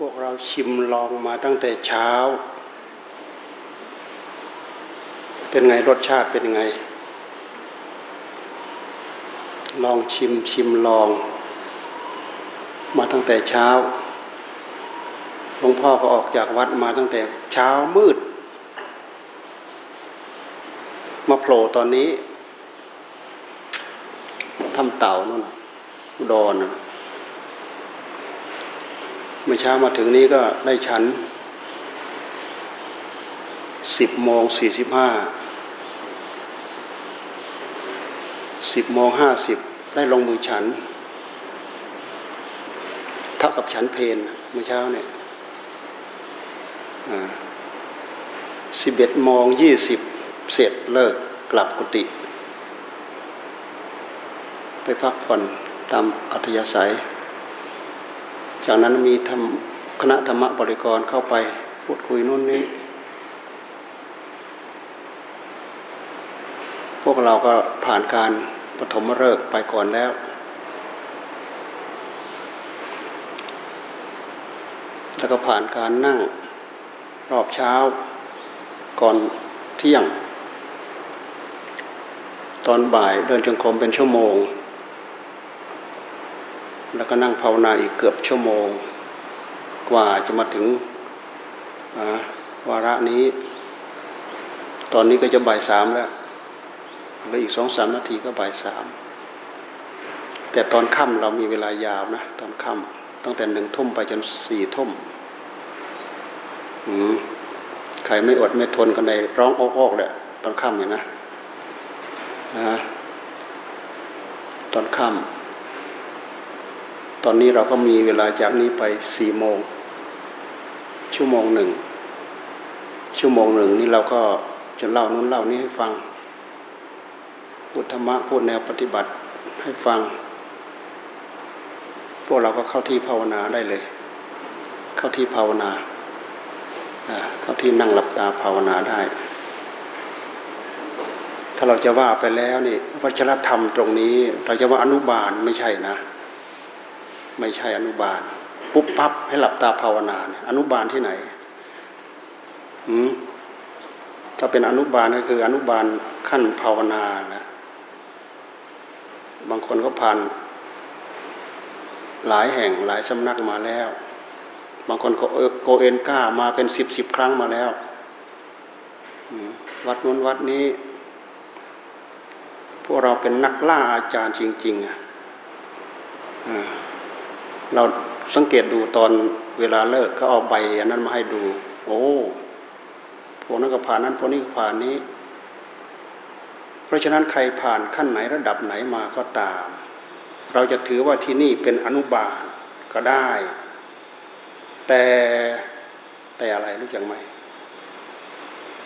พวกเราชิมลองมาตั้งแต่เช้า เป็นไงรสชาติเป็นไง ลองชิมชิมลอง มาตั้งแต่เช้าหลวงพ่อก็ออกจากวัดมาตั้งแต่เช้ามืด มาโผล่ตอนนี้ทำเต่านู่นอุดร เมื่อเช้ามาถึงนี้ก็ได้ชั้นสิบโมงสี่สิบห้าสิบโมงห้าสิบได้ลงมือฉัน เท่ากับฉันเพนเมื่อเช้าเนี่ยสิบเอ็ดโมงยี่สิบเสร็จเลิกกลับกุฏิไปพักผ่อนตามอัธยาศัย จากนั้นมีทำคณะธรรมบริกรเข้าไปพูดคุยนู่นนี่พวกเราก็ผ่านการปฐมฤกษ์ไปก่อนแล้ว แล้วก็ผ่านการนั่งรอบเช้าก่อนเที่ยง ตอนบ่ายเดินจงกรมเป็นชั่วโมง แล้วก็นั่งภาวนาอีกเกือบชั่วโมง กว่าจะมาถึงวาระนี้ ตอนนี้ก็จะบ่ายสามแล้วแล้วอีกสองสามนาทีก็บ่ายสามแต่ตอนค่ำเรามีเวลายาวนะ ตอนค่ำตั้งแต่หนึ่งทุ่มไปจนสี่ทุ่มใครไม่อดไม่ทนกันในร้องโอกๆเลยตอนค่ำเนี่ยนะนะตอนค่ำ ตอนนี้เราก็มีเวลาจากนี้ไปสี่โมง ชั่วโมงหนึ่ง ชั่วโมงหนึ่งนี่เราก็จะเล่านู้นเล่านี้ให้ฟังพุทธมะพูดแนวปฏิบัติให้ฟัง พวกเราก็เข้าที่ภาวนาได้เลย เข้าที่ภาวนา เข้าที่นั่งหลับตาภาวนาได้ ถ้าเราจะว่าไปแล้วนี่วัชรธรรมตรงนี้ เราจะว่าอนุบาลไม่ใช่นะ ไม่ใช่อนุบาล ปุ๊บปั๊บให้หลับตาภาวนาเนี่ยอนุบาลที่ไหนอืมถ้าเป็นอนุบาลก็คือ อนุบาลขั้นภาวนานะ บางคนก็ผ่านหลายแห่งหลายสำนักมาแล้ว บางคนก็โกเอนก้ามาเป็นสิบสิบครั้งมาแล้ววัดนู้นวัดนี้ พวกเราเป็นนักล่าอาจารย์จริง ๆอะ เราสังเกตดูตอนเวลาเลิกเขาเอาใบอันนั้นมาให้ดู โอ้พวกนั้นก็ผ่านนั้นพวกนี้ก็ผ่านนี้ เพราะฉะนั้นใครผ่านขั้นไหนระดับไหนมาก็ตาม เราจะถือว่าที่นี่เป็นอนุบาลก็ได้ แต่แต่อะไรรู้จักไหม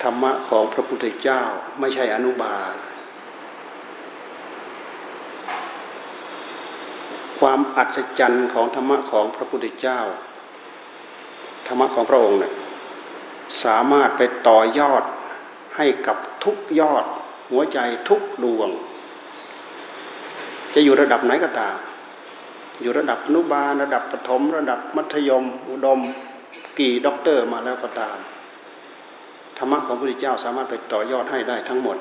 ธรรมะของพระพุทธเจ้าไม่ใช่อนุบาล ความอัศจรรย์ของธรรมะของพระพุทธเจ้า ธรรมะของพระองค์เนี่ยสามารถไปต่อยอดให้กับทุกยอด หัวใจทุกดวง จะอยู่ระดับไหนก็ตาม อยู่ระดับอนุบาลระดับประถม ระดับมัธยม อุดม กี่ด็อกเตอร์มาแล้วก็ตามธรรมะของพระพุทธเจ้าสามารถไปต่อยอดให้ได้ทั้งหมด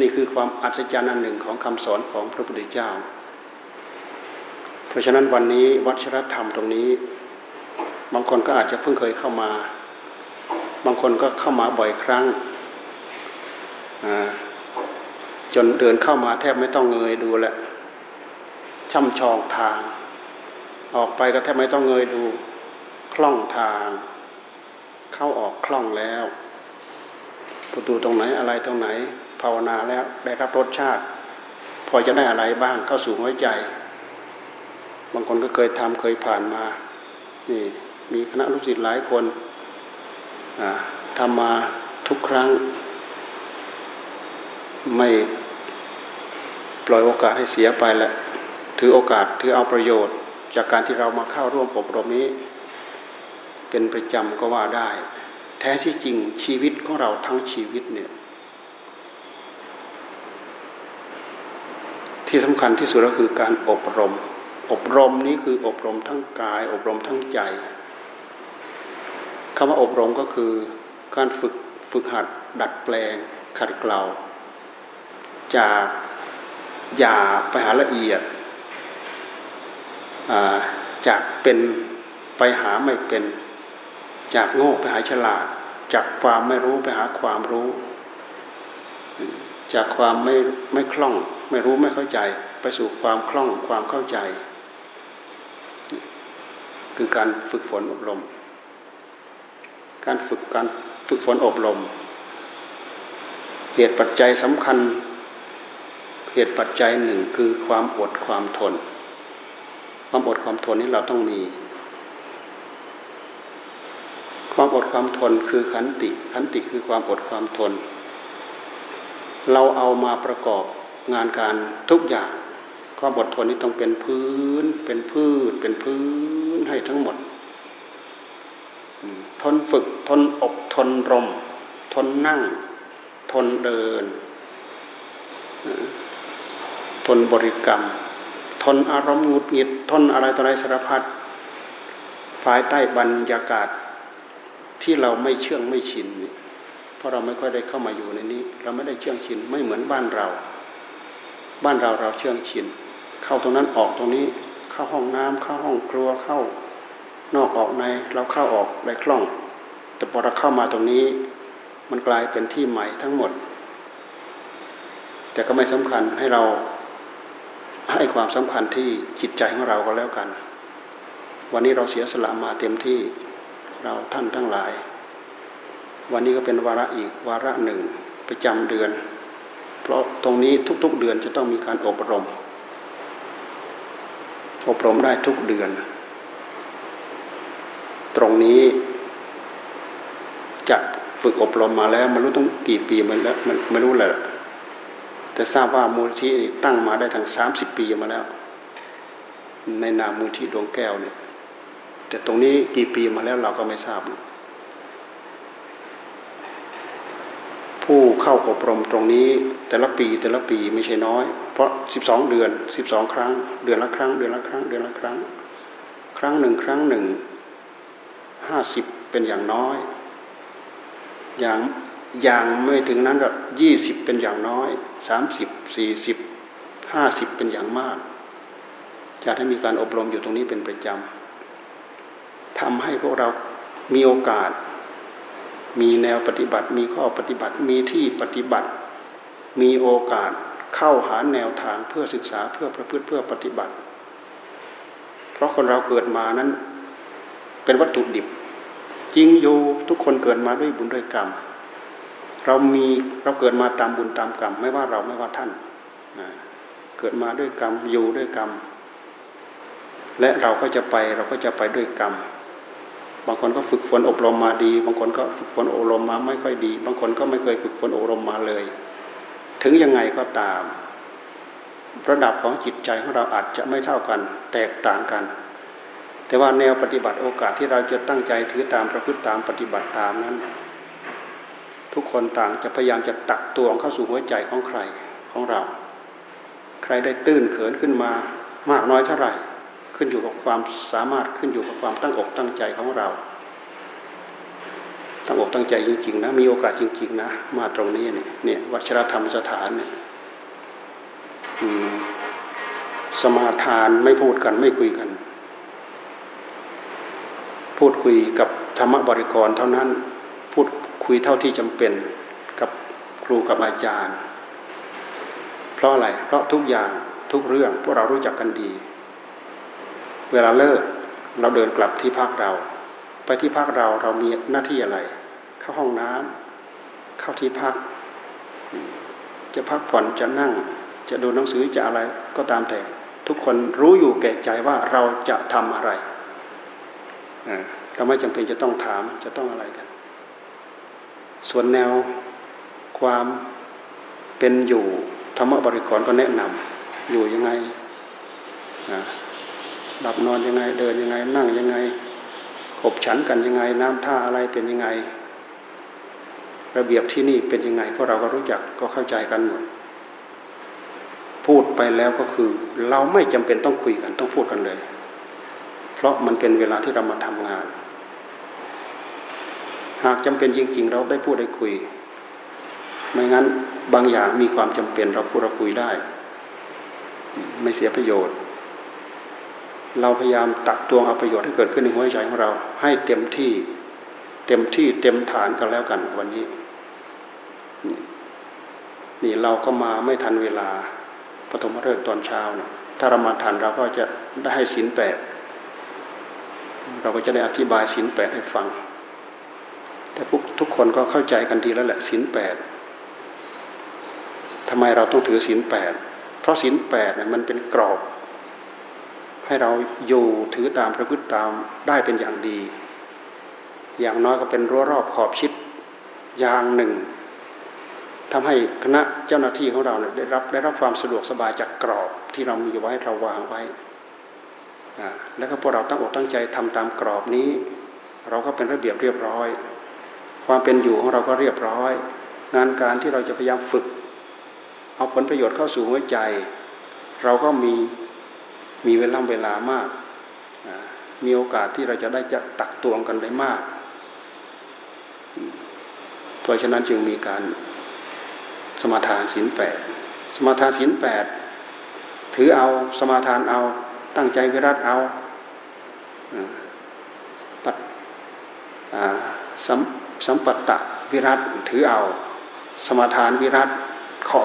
นี่คือความอัศจรรย์อันหนึ่งของคำสอนของพระพุทธเจ้า ราะฉะนั้นวันนี้วัชรธรรมตรงนี้ บางคนก็อาจจะเพิ่งเคยเข้ามา บางคนก็เข้ามาบ่อยครั้งจนเดินเข้ามาแทบไม่ต้องเงยดูแหละช่ำชองทาง ออกไปก็แทบไม่ต้องเงยดูคล่องทาง เข้าออกคล่องแล้วประตูตรงไหนอะไรตรงไหน ภาวนาแล้วได้รับรสชาติ พอจะได้อะไรบ้างเข้าสู่หัวใจ บางคนก็เคยทำเคยผ่านมานี่มีคณะลูกศิษย์หลายคนทำมาทุกครั้ง ไม่ปล่อยโอกาสให้เสียไปแหละถือโอกาสถือเอาประโยชน์ จากการที่เรามาเข้าร่วมอบรมนี้ เป็นประจำก็ว่าได้ แท้ที่จริงชีวิตของเราทั้งชีวิตเนี่ยที่สำคัญที่สุดก็คือการอบรม อบรมนี้คืออบรมทั้งกาย อบรมทั้งใจคำว่าอบรมก็คือการฝึกฝึกหัดดัดแปลงขัดเกลาจากหยาไปหาละเอียดจากเป็นไปหาไม่เป็น จากโง่ไปหาฉลาด จากความไม่รู้ไปหาความรู้ จากความไม่ไม่คล่อง ไม่รู้ไม่เข้าใจ ไปสู่ความคล่องความเข้าใจ คือการฝึกฝนอบรม การฝึกการฝึกฝนอบรม เหตุปัจจัยสำคัญ เหตุปัจจัยหนึ่งคือความอดความทน ความอดความทนนี้เราต้องมี ความอดความทนคือขันติ ขันติคือความอดความทน เราเอามาประกอบงานการทุกอย่าง ความอดทนนี้ต้องเป็นพื้น เป็นพืช เป็นพื้นให้ทั้งหมด ทนฝึก ทนอบทนรม ทนนั่ง ทนเดิน ทนบริกรรม ทนอารมณ์หงุดหงิด ทนอะไรต่ออะไรสารพัดภายใต้บรรยากาศที่เราไม่เชื่องไม่ชินเพราะเราไม่ค่อยได้เข้ามาอยู่ในนี้ เราไม่ได้เชื่องชินไม่เหมือนบ้านเรา บ้านเราเราเชื่องชิน เข้าตรงนั้นออกตรงนี้ เข้าห้องน้ำเข้าห้องครัวเข้านอกออกในเราเข้าออกได้คล่อง แต่พอเราเข้ามาตรงนี้ มันกลายเป็นที่ใหม่ทั้งหมด แต่ก็ไม่สำคัญให้เราให้ความสำคัญที่จิตใจของเราก็แล้วกัน วันนี้เราเสียสละมาเต็มที่เราท่านทั้งหลาย วันนี้ก็เป็นวาระอีกวาระหนึ่งประจำเดือน เพราะตรงนี้ทุกๆเดือนจะต้องมีการอบรม อบรมได้ทุกเดือน ตรงนี้จัดฝึกอบรมมาแล้วไม่รู้ต้องกี่ปีมันแล้วมันไม่รู้แหละแต่ทราบว่ามูลที่ตั้งมาได้ทั้งสามสิบปีมาแล้ว ในนามมูลที่ดวงแก้วเนี่ยแต่ตรงนี้กี่ปีมาแล้วเราก็ไม่ทราบ ผู้เข้าอบรมตรงนี้แต่ละปีแต่ละปีไม่ใช่น้อย เพราะสิบสองเดือนสิบสองครั้ง เดือนละครั้ง เดือนละครั้ง เดือนละครั้ง ครั้งหนึ่งครั้งหนึ่งห้าสิบเป็นอย่างน้อย อย่างอย่างไม่ถึงนั้นก็ยี่สิบเป็นอย่างน้อยสามสิบสี่สิบห้าสิบเป็นอย่างมาก จะให้มีการอบรมอยู่ตรงนี้เป็นประจำทำให้พวกเรามีโอกาส มีแนวปฏิบัติ มีข้อปฏิบัติ มีที่ปฏิบัติ มีโอกาสเข้าหาแนวทางเพื่อศึกษาเพื่อประพฤติเพื่อปฏิบัติ เพราะคนเราเกิดมานั้นเป็นวัตถุดิบ จริงอยู่ทุกคนเกิดมาด้วยบุญด้วยกรรม เรามีเราเกิดมาตามบุญตามกรรม ไม่ว่าเราไม่ว่าท่าน เกิดมาด้วยกรรมอยู่ด้วยกรรม และเราก็จะไปเราก็จะไปด้วยกรรม บางคนก็ฝึกฝนอบรมมาดี บางคนก็ฝึกฝนอบรมมาไม่ค่อยดี บางคนก็ไม่เคยฝึกฝนอบรมมาเลย ถึงยังไงก็ตาม ระดับของจิตใจของเราอาจจะไม่เท่ากัน แตกต่างกัน แต่ว่าแนวปฏิบัติโอกาสที่เราจะตั้งใจถือตามประพฤติตามปฏิบัติตามนั้น ทุกคนต่างจะพยายามจะตักตวงเข้าสู่หัวใจของใครของเรา ใครได้ตื้นเขินขึ้นมามากน้อยเท่าไหร่ ขึ้นอยู่กับความสามารถขึ้นอยู่กับความตั้งอกตั้งใจของเรา ตั้งอกตั้งใจจริงๆนะมีโอกาสจริง ๆ นะ มาตรงนี้เนี่ยเนี่ยวัชรธรรมสถานเนี่ยสมาทานไม่พูดกันไม่คุยกัน พูดคุยกับธรรมบริกรเท่านั้น พูดคุยเท่าที่จำเป็นกับครูกับอาจารย์ เพราะอะไร เพราะทุกอย่างทุกเรื่องพวกเรารู้จักกันดี เวลาเลิกเราเดินกลับที่พักเรา ไปที่พักเราเรามีหน้าที่อะไร เข้าห้องน้ำเข้าที่พัก จะพักผ่อนจะนั่ง จะดูหนังสือจะอะไรก็ตามแต่ ทุกคนรู้อยู่แก่ใจว่าเราจะทำอะไรเราไม่จำเป็นจะต้องถามจะต้องอะไรกัน ส่วนแนวความเป็นอยู่ธรรมบริกรก็แนะนำอยู่ยังไง หลับนอนยังไง เดินยังไง นั่งยังไง ขบฉันกันยังไง น้ำท่าอะไรเป็นยังไง ระเบียบที่นี่เป็นยังไงพวกเราก็รู้จักก็เข้าใจกันหมด พูดไปแล้วก็คือ เราไม่จำเป็นต้องคุยกันต้องพูดกันเลย เพราะมันเป็นเวลาที่เรามาทำงาน หากจำเป็นจริงๆ เราได้พูดได้คุย ไม่งั้นบางอย่างมีความจำเป็นเราพูดเราคุยได้ ไม่เสียประโยชน์ เราพยายามตักตวงเอาประโยชน์ให้เกิดขึ้นในหัวใจของเรา ให้เต็มที่ เต็มที่เต็มฐานกันแล้วกันวันนี้ นี่เราก็มาไม่ทันเวลาปฐมฤกษ์ตอนเช้านะถ้าเรามาทันเราก็จะได้ให้ศีลแปดเราก็จะได้อธิบายศีลแปดให้ฟัง แต่พวกทุกคนก็เข้าใจกันดีแล้วแหละศีลแปดทำไมเราต้องถือศีลแปดเพราะศีลแปดเนี่ยมันเป็นกรอบ ให้เราอยู่ถือตามประพฤติตามได้เป็นอย่างดี อย่างน้อยก็เป็นรั้วรอบขอบชิดอย่างหนึ่งทำให้คณะเจ้าหน้าที่ของเราเนี่ยได้รับได้รับความสะดวกสบายจากกรอบที่เรามีไว้เราวางไว้ แล้วก็พวกเราตั้งอกตั้งใจทำตามกรอบนี้ เราก็เป็นระเบียบเรียบร้อย ความเป็นอยู่ของเราก็เรียบร้อย งานการที่เราจะพยายามฝึก เอาผลประโยชน์เข้าสู่หัวใจ เราก็มี มีเวลาเวลามาก มีโอกาสที่เราจะได้จะตักตวงกันได้มาก เพราะฉะนั้นจึงมีการสมาทานศีลแปดสมาทานศีลแปดถือเอาสมาทานเอา ตั้งใจวิรัตเอาปัดสัมสัมปัตตะวิรัตถือเอา สมาทานวิรัตขอ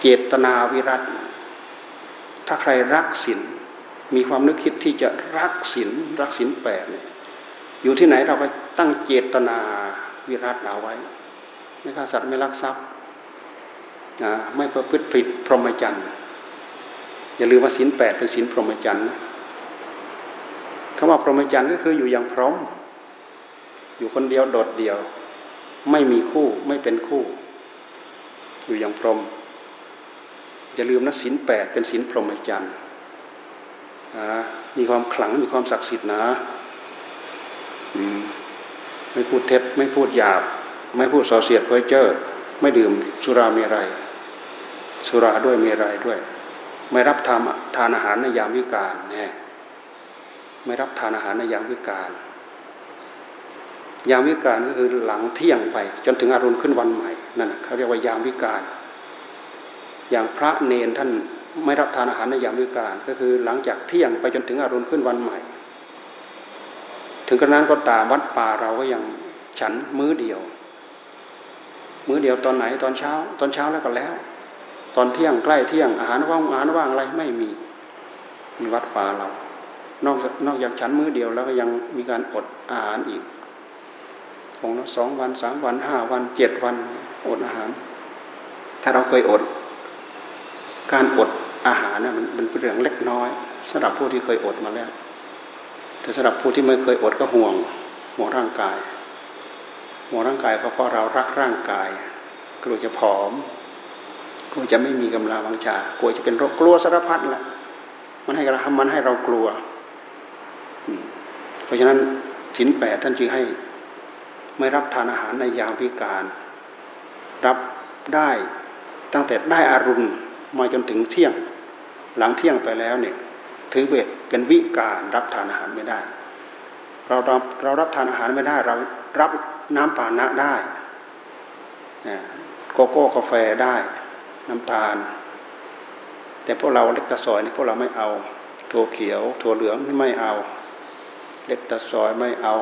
เจตนาวิรัต ถ้าใครรักศีลมีความนึกคิดที่จะรักศีลรักศีลแปดอยู่ที่ไหนเราก็ตั้งเจตนาวิรัตเอาไว้ไม่ฆ่าสัตว์ไม่ลักทรัพย์ไม่ประพฤติผิดพรหมจรรย์อย่าลืมว่าศีลแปดเป็นศีลพรหมจรรย์คำว่าพรหมจรรย์ก็คืออยู่อย่างพร้อม อยู่คนเดียวโดดเดี่ยว ไม่มีคู่ไม่เป็นคู่ อยู่อย่างพรหม อย่าลืมนะศีลแปดเป็นศีลพรหมจรรย์มีความขลังมีความศักดิ์สิทธิ์นะไม่พูดเท็จไม่พูดหยาบ ไม่พูดส่อเสียดเพ้อเจ้อไม่ดื่มสุราเมรัยสุราด้วยเมรัยด้วย ไม่รับทานทานอาหารในยามวิกาลเนี่ยไม่รับทานอาหารในยามวิกาลยามวิกาลก็คือหลังเที่ยงไป จนถึงอรุณขึ้นวันใหม่นั่นเขาเรียกว่ายามวิกาล อย่างพระเนนท่านไม่รับทานอาหารในยามวิกาลก็คือหลังจากเที่ยงไปจนถึงอรุณขึ้นวันใหม่ ถึงกระนั้นก็ตามวัดป่าเราก็ยังฉันมื้อเดียว มื้อเดียวตอนไหนตอนเช้า ตอนเช้าแล้วก็แล้ว ตอนเที่ยงใกล้เที่ยงอาหารว่างอาหารว่างอะไรไม่มีมีวัดป่าเรา นอกนอกจากฉันมื้อเดียวแล้วก็ยังมีการอดอาหารอีกองละสองวันสามวันห้าวันเจ็ดวันอดอาหาร ถ้าเราเคยอด การอดอาหารเนี่ยมันเป็นเรื่องเล็กน้อยสำหรับผู้ที่เคยอดมาแล้ว แต่สำหรับผู้ที่ไม่เคยอดก็ห่วงห่วงร่างกายห่วงร่างกายเพราะเรารักร่างกาย กลัวจะผอมกลัวจะไม่มีกำลังวังชากลัวจะเป็นโรคกลัวสารพัดแหละมันให้เรามันให้เรากลัว เพราะฉะนั้นสินแปดท่านจึงให้ไม่รับทานอาหารในยามพิการ รับได้ตั้งแต่ได้อารุณ มาจนถึงเที่ยง หลังเที่ยงไปแล้วเนี่ยถือเวทเป็นวิการรับทานอาหารไม่ได้ เรารับเรารับทานอาหารไม่ได้ เรารับน้ำปานะได้โกโก้กาแฟได้น้ำตาล แต่พวกเราเล็กตะซอยนี่พวกเราไม่เอาถั่วเขียวถั่วเหลืองไม่เอา เล็กตะซอยไม่เอา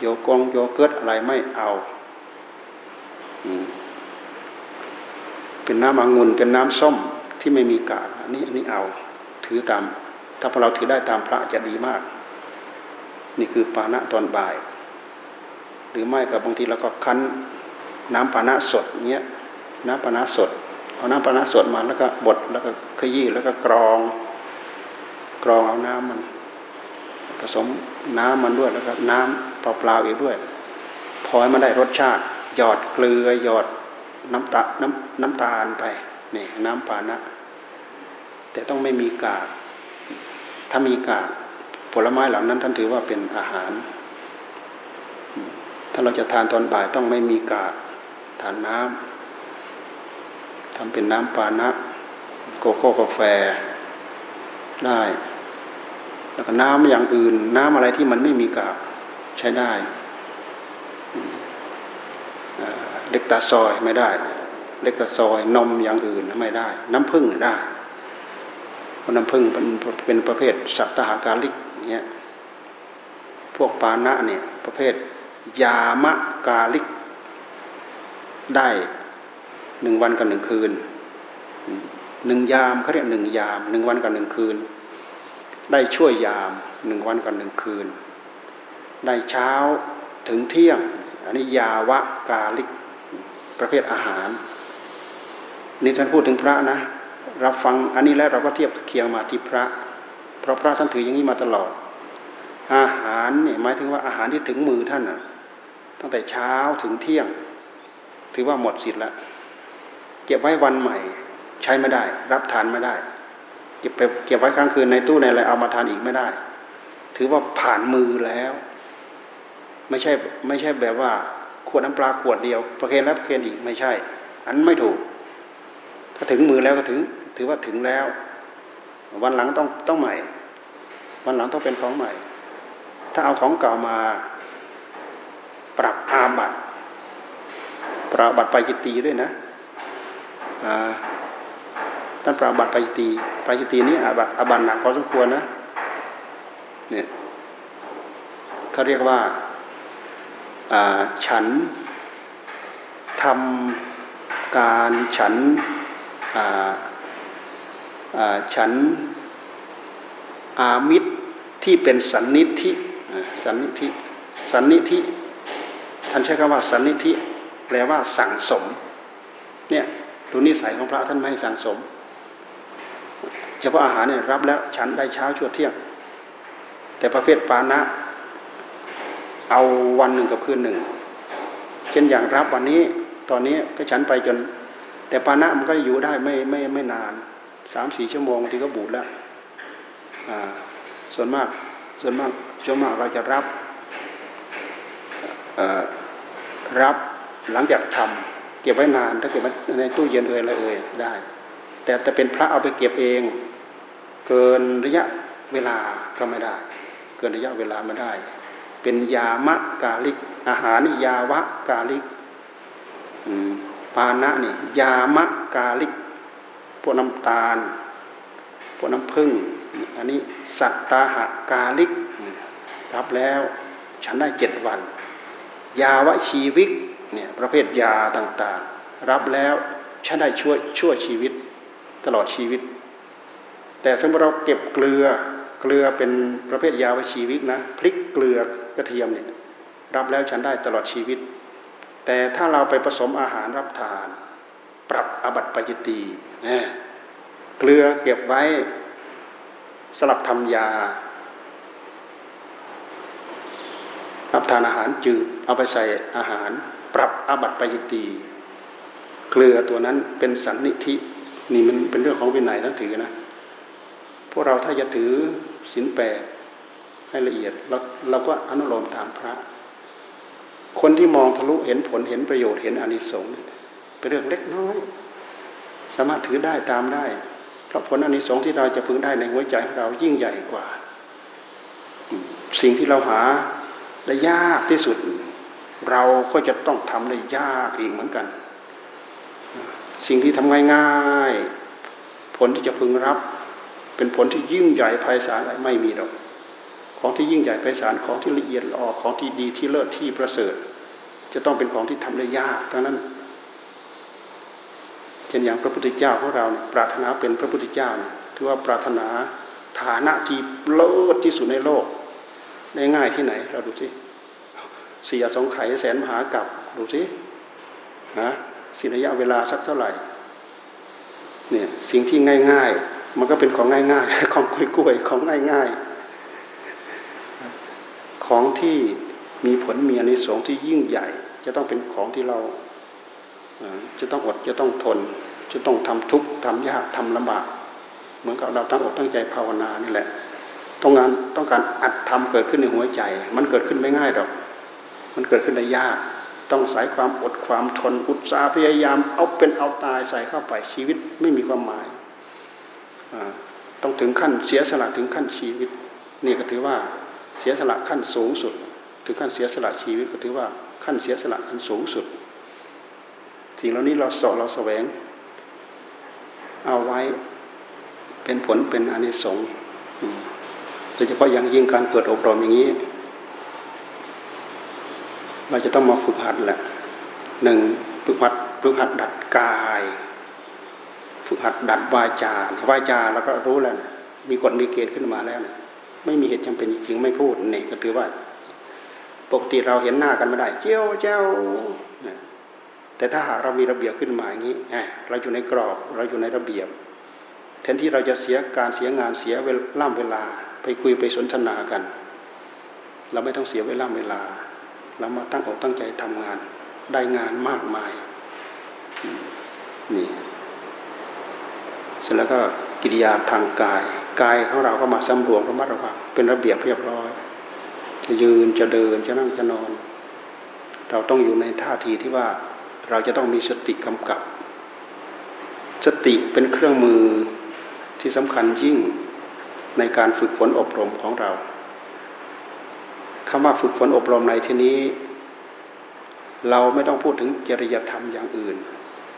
โยกงโยเกิร์ตอะไรไม่เอา เป็นน้ำองุ่นเป็นน้ำส้มที่ไม่มีกากอันนี้อันนี้เอาถือตาม ถ้าพวกเราถือได้ตามพระจะดีมาก นี่คือปานะตอนบ่าย หรือไม่กับบางทีเราก็คั้นน้ำปานะสดเงี้ยน้ำปานะสดเอาน้ำปานะสดมาแล้วก็บดแล้วก็ขยี้แล้วก็กรอง กรองเอาน้ำมันผสมน้ำมันด้วยแล้วก็น้ำเปล่าๆอีกด้วย พอให้มันได้รสชาติ หยอดเกลือหยอด น้ำตาน้ำน้ำตาลไปนี่น้ำปานะ แต่ต้องไม่มีกาก ถ้ามีกากผลไม้เหล่านั้นท่านถือว่าเป็นอาหาร ถ้าเราจะทานตอนบ่ายต้องไม่มีกากทานน้ำทำเป็นน้ำปานะโกโก้กาแฟได้ แล้วก็น้ำอย่างอื่น น้ำอะไรที่มันไม่มีกากใช้ได้ เล็กตาซอยไม่ได้ เล็กตาซอยนมอย่างอื่นไม่ได้ น้ำผึ้งได้เพราะน้ำผึ้งเป็นเป็นประเภทสัตหาการลิกเงี้ยพวกปานะเนี่ยประเภทยามะกาลิก ได้หนึ่งวันกับหนึ่งคืนหนึ่งยามเขาเรียกหนึ่งยามหนึ่งวันกับหนึ่งคืน ได้ช่วยยามหนึ่งวันกับหนึ่งคืน ได้เช้าถึงเที่ยง อันนี้ยาวะกาลิก ประเภทอาหาร นี่ท่านพูดถึงพระนะเราฟังอันนี้แล้วเราก็เทียบเคียงมาที่พระ เพราะพระท่านถืออย่างนี้มาตลอด อาหารเนี่ยหมายถึงว่าอาหารที่ถึงมือท่านนะตั้งแต่เช้าถึงเที่ยง ถือว่าหมดสิทธิ์แล้วเก็บไว้วันใหม่ ใช้ไม่ได้ รับทานไม่ได้ เก็บไปเก็บไว้ค้างคืนในตู้ในอะไรเอามาทานอีกไม่ได้ ถือว่าผ่านมือแล้ว ไม่ใช่ไม่ใช่แบบว่า ขวดน้ำปลาขวดเดียว ประเคนแล้วประเคนอีกไม่ใช่ อันไม่ถูก ถ้าถึงมือแล้วก็ถึง ถือว่าถึงแล้ว วันหลังต้องต้องใหม่ วันหลังต้องเป็นของใหม่ ถ้าเอาของเก่ามาปรับอาบัตปรับบัตรไปจิตตีด้วยนะท่านปราบัติปจิตีไปจิตีนี้อาบัตอาบัตหนักพอสมควรนะเนี่ยเขาเรียกว่า ฉันทำการฉันฉันอามิตรที่เป็นสันนิธิสันนิธิสันนิธิท่านใช้คำว่าสันนิธิแปลว่าสั่งสมเนี่ยดูนิสัยของพระท่านไม่ให้สั่งสมเฉพาะอาหารเนี่ยรับแล้วฉันได้เช้าชั่วเที่ยง แต่ประเภทปานะ เอาวันหนึ่งกับคืนหนึ่ง เช่นอย่างรับวันนี้ ตอนนี้ก็ฉันไปจน แต่ปานะมันก็อยู่ได้ไม่ไม่ไม่นานสามสี่ชั่วโมงทีก็บูดแล้วส่วนมากส่วนมากส่วนมากเราจะรับรับหลังจากทำเก็บไว้นาน ถ้าเก็บไว้ในตู้เย็นเอ่ยอะไรเอ่ยได้ แต่แต่เป็นพระเอาไปเก็บเอง เกินระยะเวลาก็ไม่ได้ เกินระยะเวลาไม่ได้ เป็นยามะกาลิก อาหารนี่ยาวะกาลิกปานะนี่ยามะกาลิก พวกน้ำตาล พวกน้ำผึ้งอันนี้สัตตาหะกาลิก รับแล้วฉันได้เจ็ดวัน ยาวะชีวิกเนี่ยประเภทยาต่างๆ รับแล้วฉันได้ช่วยช่วยชีวิตตลอดชีวิต แต่สมมติเราเก็บเกลือ ลือเป็นประเภทยาวชีวิตนะพริกเกลือกระเทียมเนี่ยรับแล้วฉันได้ตลอดชีวิต แต่ถ้าเราไปผสมอาหารรับทาน ปรับอบัตปจิตีนะเกลือเก็บไว้สลับทำยา รับทานอาหารจืดเอาไปใส่อาหาร ปรับอบัติปยิตีเกลือตัวนั้นเป็นสันนิธินี่มันเป็นเรื่องของวินัยต้องถือนะพวกเราถ้าจะถือ ศีลแปดให้ละเอียดเราเราก็อนุโลมตามพระ คนที่มองทะลุเห็นผลเห็นประโยชน์เห็นอนิสงส์เป็นเรื่องเล็กน้อย สามารถถือได้ตามได้ เพราะผลอนิสงส์ที่เราจะพึงได้ในหัวใจของเรายิ่งใหญ่กว่า สิ่งที่เราหาได้ยากที่สุด เราก็จะต้องทำได้ยากอีกเหมือนกัน สิ่งที่ทำง่ายๆผลที่จะพึงรับ เป็นผลที่ยิ่งใหญ่ไพศาลอะไรไม่มีหรอก ของที่ยิ่งใหญ่ไพศาลของที่ละเอียดละออของที่ดีที่เลิศที่ประเสริฐ จะต้องเป็นของที่ทำได้ยากทั้งนั้นเช่นอย่างพระพุทธเจ้าของเราเนี่ยปรารถนาเป็นพระพุทธเจ้าเนี่ยถือว่าปรารถนาฐานะที่เลิศที่สุดในโลกได้ง่ายที่ไหน เราดูสิเสียสองไขแสนมหากับดูสินะสิระยะเวลาสักเท่าไหร่เนี่ยสิ่งที่ง่าย ๆ มันก็เป็นของง่ายๆ ของกล้วยๆ ของง่ายๆ ของที่มีผลมีอนิสงส์ที่ยิ่งใหญ่ จะต้องเป็นของที่เราจะต้องอดจะต้องทน จะต้องทำทุกข์ทำยากทำลำบาก เหมือนกับเราตั้งอกตั้งใจภาวนานี่แหละต้องการต้องการอัดทำเกิดขึ้นในหัวใจ มันเกิดขึ้นไม่ง่ายหรอก มันเกิดขึ้นได้ยาก ต้องใส่ความอดความทนอุตสาห์พยายามเอาเป็นเอาตายใส่เข้าไปชีวิตไม่มีความหมาย ต้องถึงขั้นเสียสละถึงขั้นชีวิตนี่ก็ถือว่าเสียสละขั้นสูงสุด ถึงขั้นเสียสละชีวิตก็ถือว่าขั้นเสียสละอันสูงสุดสิ่งเหล่านี้เราสาะเราแสวง เอาไว้เป็นผลเป็นอนิสงส์โดยเฉพาะอย่างยิ่งการเปิดอบรมอย่างนี้ เราจะต้องมาฝึกหัดแหละหนึ่งฝึกหัดฝึกหัดดัดกาย ฝึกหัดดัดวาจาวาจาเราก็รู้แล้วนะมีกฎมีเกณฑ์ขึ้นมาแล้วนะไม่มีเหตุจำเป็นจริงไม่พูดนี่ก็ถือว่า ปกติเราเห็นหน้ากันไม่ได้ เจ้าเจ้าแต่ถ้าหากเรามีระเบียบขึ้นมาอย่างนี้เราอยู่ในกรอบเราอยู่ในระเบียบแทนที่เราจะเสียการเสียงานเสียเวลาเวลา ไปคุยไปสนทนากัน เราไม่ต้องเสียเวลาเวลา เรามาตั้งอกตั้งใจทำงานได้งานมากมายนี่ สร็จแล้วก็กิริยาทางกาย กายของเราก็มาสำรวมระมัดระวังเป็นระเบียบเรียบร้อย จะยืนจะเดินจะนั่งจะนอน เราต้องอยู่ในท่าทีที่ว่าเราจะต้องมีสติกำกับ สติเป็นเครื่องมือที่สำคัญยิ่งในการฝึกฝนอบรมของเราคำว่าฝึกฝนอบรมในที่นี้ เราไม่ต้องพูดถึงจริยธรรมอย่างอื่น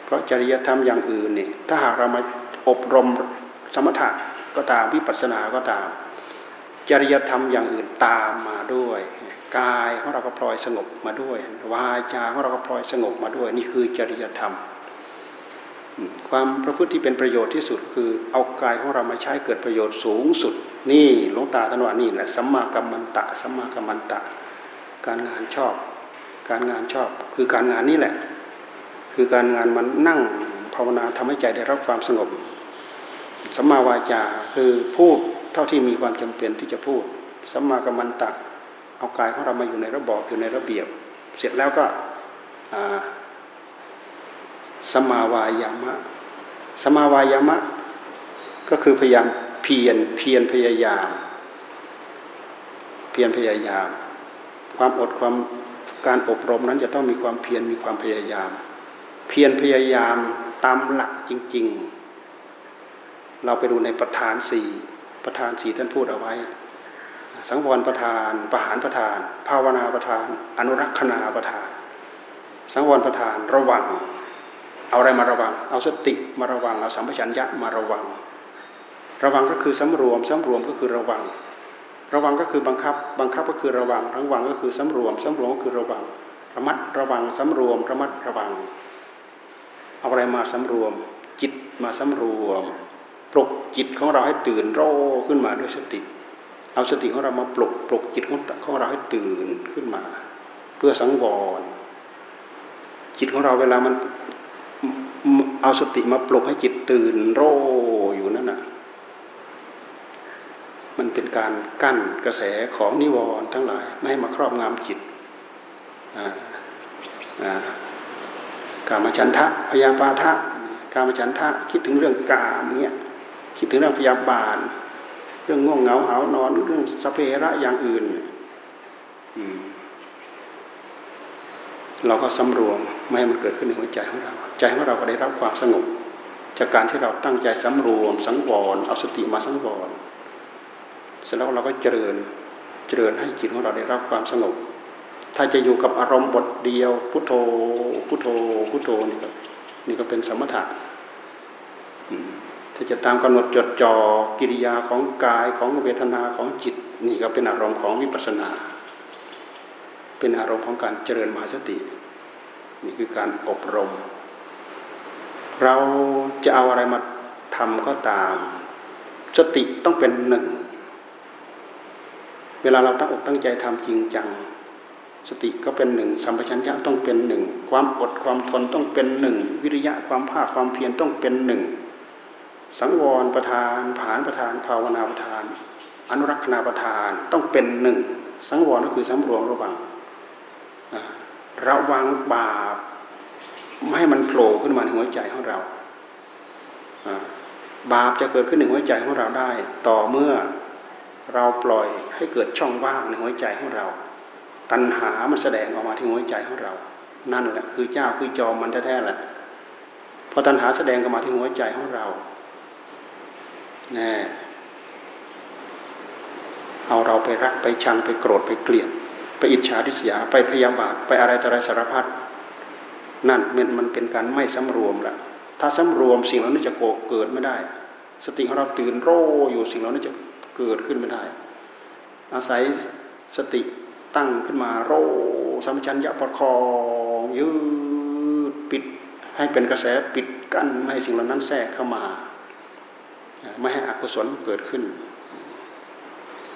เพราะจริยธรรมอย่างอื่นนี่ถ้าหากเรามา อบรมสมถะก็ตามวิปัสสนาก็ตาม จริยธรรมอย่างอื่นตามมาด้วย กายของเราก็พลอยสงบมาด้วยวาจาของเราก็พลอยสงบมาด้วย นี่คือจริยธรรม ความประพฤติที่เป็นประโยชน์ที่สุดคือเอากายของเรามาใช้เกิดประโยชน์สูงสุด นี่หลวงตาท่านว่านี่แหละสัมมากัมมันตะสัมมากัมมันตะ การงานชอบ การงานชอบ คือการงานนี่แหละ คือการงานมันนั่งภาวนาทำให้ใจได้รับความสงบ สัมมาวาจาคือพูดเท่าที่มีความจำเป็นที่จะพูดสัมมากัมมันตะเอากายของเรามาอยู่ในระบอบอยู่ในระเบียบ เสร็จแล้วก็สมาวายามะสมาวายามะ ก็คือพยายามเพียรเพียรพยายาม เพียรพยายาม ความอดความการอบรมนั้นจะต้องมีความเพียรมีความพยายาม เพียรพยายามตามหลักจริง ๆ เราไปดูในประธานสี่ประธานสี่ท่านพูดเอาไว้ สังวรประธาน ประหารประธาน ภาวนาประธาน อนุรักษณาประธาน สังวรประธานระวัง เอาอะไรมาระวัง เอาสติมาระวัง เอาสัมปชัญญะมาระวัง ระวังก็คือสำรวมสำรวมก็คือระวัง ระวังก็คือบังคับ บังคับก็คือระวัง ระวังก็คือสำรวมสำรวมก็คือระวัง ระมัดระวังสำรวม ระมัดระวัง เอาอะไรมาสำรวม จิตมาสำรวม ปลุกจิตของเราให้ตื่นโรขึ้นมาด้วยสติ เอาสติของเรามาปลุกปลุกจิตของเราให้ตื่นขึ้นมา เพื่อสังวร จิตของเราเวลามันเอาสติมาปลุกให้จิตตื่นโรอยู่นั่นน่ะมันเป็นการกั้นกระแสของนิวรณ์ทั้งหลาย ไม่ให้มาครอบงำจิตกามฉันทะพยาปาทะกามฉันทะคิดถึงเรื่องกามเนี้ย คิดถึงเรื่องพยาบาท เรื่องง่วงเหงาหานอนเรื่องสเประอย่างอื่นเราก็สำรวมไม่ให้มันเกิดขึ้นในหัวใจของเรา ใจของเราก็ได้รับความสงบ จากการที่เราตั้งใจสำรวม สังวรเอาสติมาสังวรเสร็จแล้วเราก็เจริญเจริญให้จิตของเราได้รับความสงบ ถ้าจะอยู่กับอารมณ์บทเดียว พุทโธพุทโธพุทโธนี่ก็นี่ก็เป็นสมถะ ถ้าจะตามกำหนดจดจ่อกิริยาของกายของเวทนาของจิต นี่ก็เป็นอารมณ์ของวิปัสสนา เป็นอารมณ์ของการเจริญมหาสติ นี่คือการอบรม เราจะเอาอะไรมาทำก็ตาม สติต้องเป็นหนึ่ง เวลาเราตั้งอกตั้งใจทำจริงจังสติก็เป็นหนึ่งสัมปชัญญะต้องเป็นหนึ่งความอดความทนต้องเป็นหนึ่งวิริยะความภาคความเพียรต้องเป็นหนึ่ง สังวรประธาน ผานประธาน ภาวนาประธาน อนุรักษณาประธานต้องเป็นหนึ่ง สังวรก็คือสำรวมระวังระวังบาปไม่ให้มันโผล่ขึ้นมาในหัวใจของเราบาปจะเกิดขึ้นในหัวใจของเราได้ ต่อเมื่อเราปล่อยให้เกิดช่องว่างในหัวใจของเรา ตัณหามันแสดงออกมาที่หัวใจของเรา นั่นแหละคือเจ้าคือจอมมันแท้ๆแหละพอตัณหาแสดงออกมาที่หัวใจของเรา น่เอาเราไปรักไปชังไปโกรธไปเกลียด ไปอิจฉาริษยาไปพยาบาทไปอะไรต่ออะไรสารพัดนั่นมันมันเป็นการไม่สำรวมละถ้าสำรวมสิ่งเหล่านี้จะโกเกิดไม่ได้ สติของเราตื่นโรอยู่สิ่งเหล่านี้จะเกิดขึ้นไม่ได้ อาศัยสติตั้งขึ้นมาโรสัมชัญญะประคองยืดปิดให้เป็นกระแสปิดกั้นไม่ให้สิ่งเหล่านั้นแทรกเข้ามา ไม่ให้อกุศลเกิดขึ้น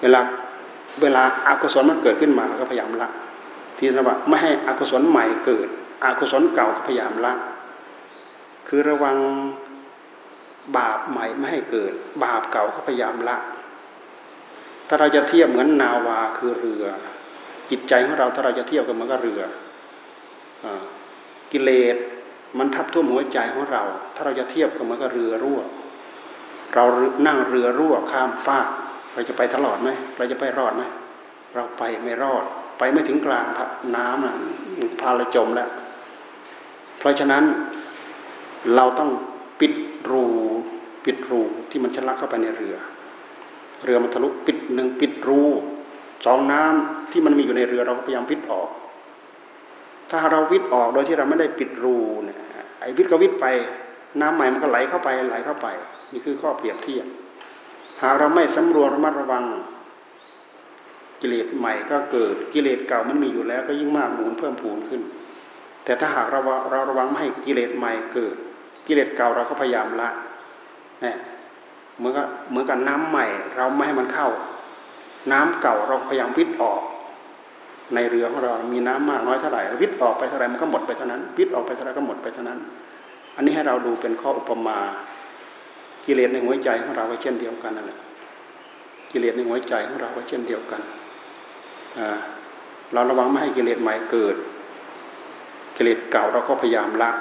เวลาเวลาอากุศลมันเกิดขึ้นมาเราก็พยายามละ ที่นว่าไม่ให้อกุศลใหม่เกิดอกุศลเก่าก็พยายามละ คือระวังบาปใหม่ไม่ให้เกิด บาปเก่าก็พยายามละ ถ้าเราจะเทียบเหมือนนาวาคือเรือ จิตใจของเราถ้าเราจะเทียบกันมือนกับเรืออกิเลสมันทับท่วมหัวใจของเรา ถ้าเราจะเทียบกันมือนกับเรือรั่ว เรานั่งเรือรั่วข้ามฟากเราจะไปตลอดไหมเราจะไปรอดไหมเราไปไม่รอด ไปไม่ถึงกลางน้ำนะพาเราจมแล้ว เพราะฉะนั้นเราต้องปิดรูปิดรูที่มันชะลักเข้าไปในเรือ เรือมันทะลุปิดหนึ่งปิดรูสองน้ำที่มันมีอยู่ในเรือเราก็พยายามวิทออก ถ้าเราวิทออกโดยที่เราไม่ได้ปิดรูเนี่ยไอ้วิทก็วิทไป น้ำใหม่มันก็ไหลเข้าไปไหลเข้าไป นี่คือข้อเปรียบเทียบ หากเราไม่สำรวมระมัดระวัง กิเลสใหม่ก็เกิดกิเลสเก่ามันมีอยู่แล้ว ก็ยิ่งมากหมุนเพิ่มพูนขึ้น แต่ถ้าหากเราเราระวังไม่ให้กิเลสใหม่เกิด กิเลสเก่าเราก็พยายามละเนี่ยเหมือนกับเหมือนกับน้ำใหม่ เราไม่ให้มันเข้า น้ำเก่าเราพยายามวิทย์ออก ในเรือของเรา มีน้ำมากน้อยเท่าไหร่วิทย์ออกไปเท่าไหร่มันก็หมดไปเท่านั้นวิทย์ออกไปเท่าไหร่ก็หมดไปเท่านั้น อันนี้ให้เราดูเป็นข้ออุปมา กิเลสในหัวใจของเราก็เช่นเดียวกันนั่นแหละกิเลสในหัวใจของเราก็เช่นเดียวกันเราระวังไม่ให้กิเลสใหม่เกิด กิเลสเก่าเราก็พยายามละ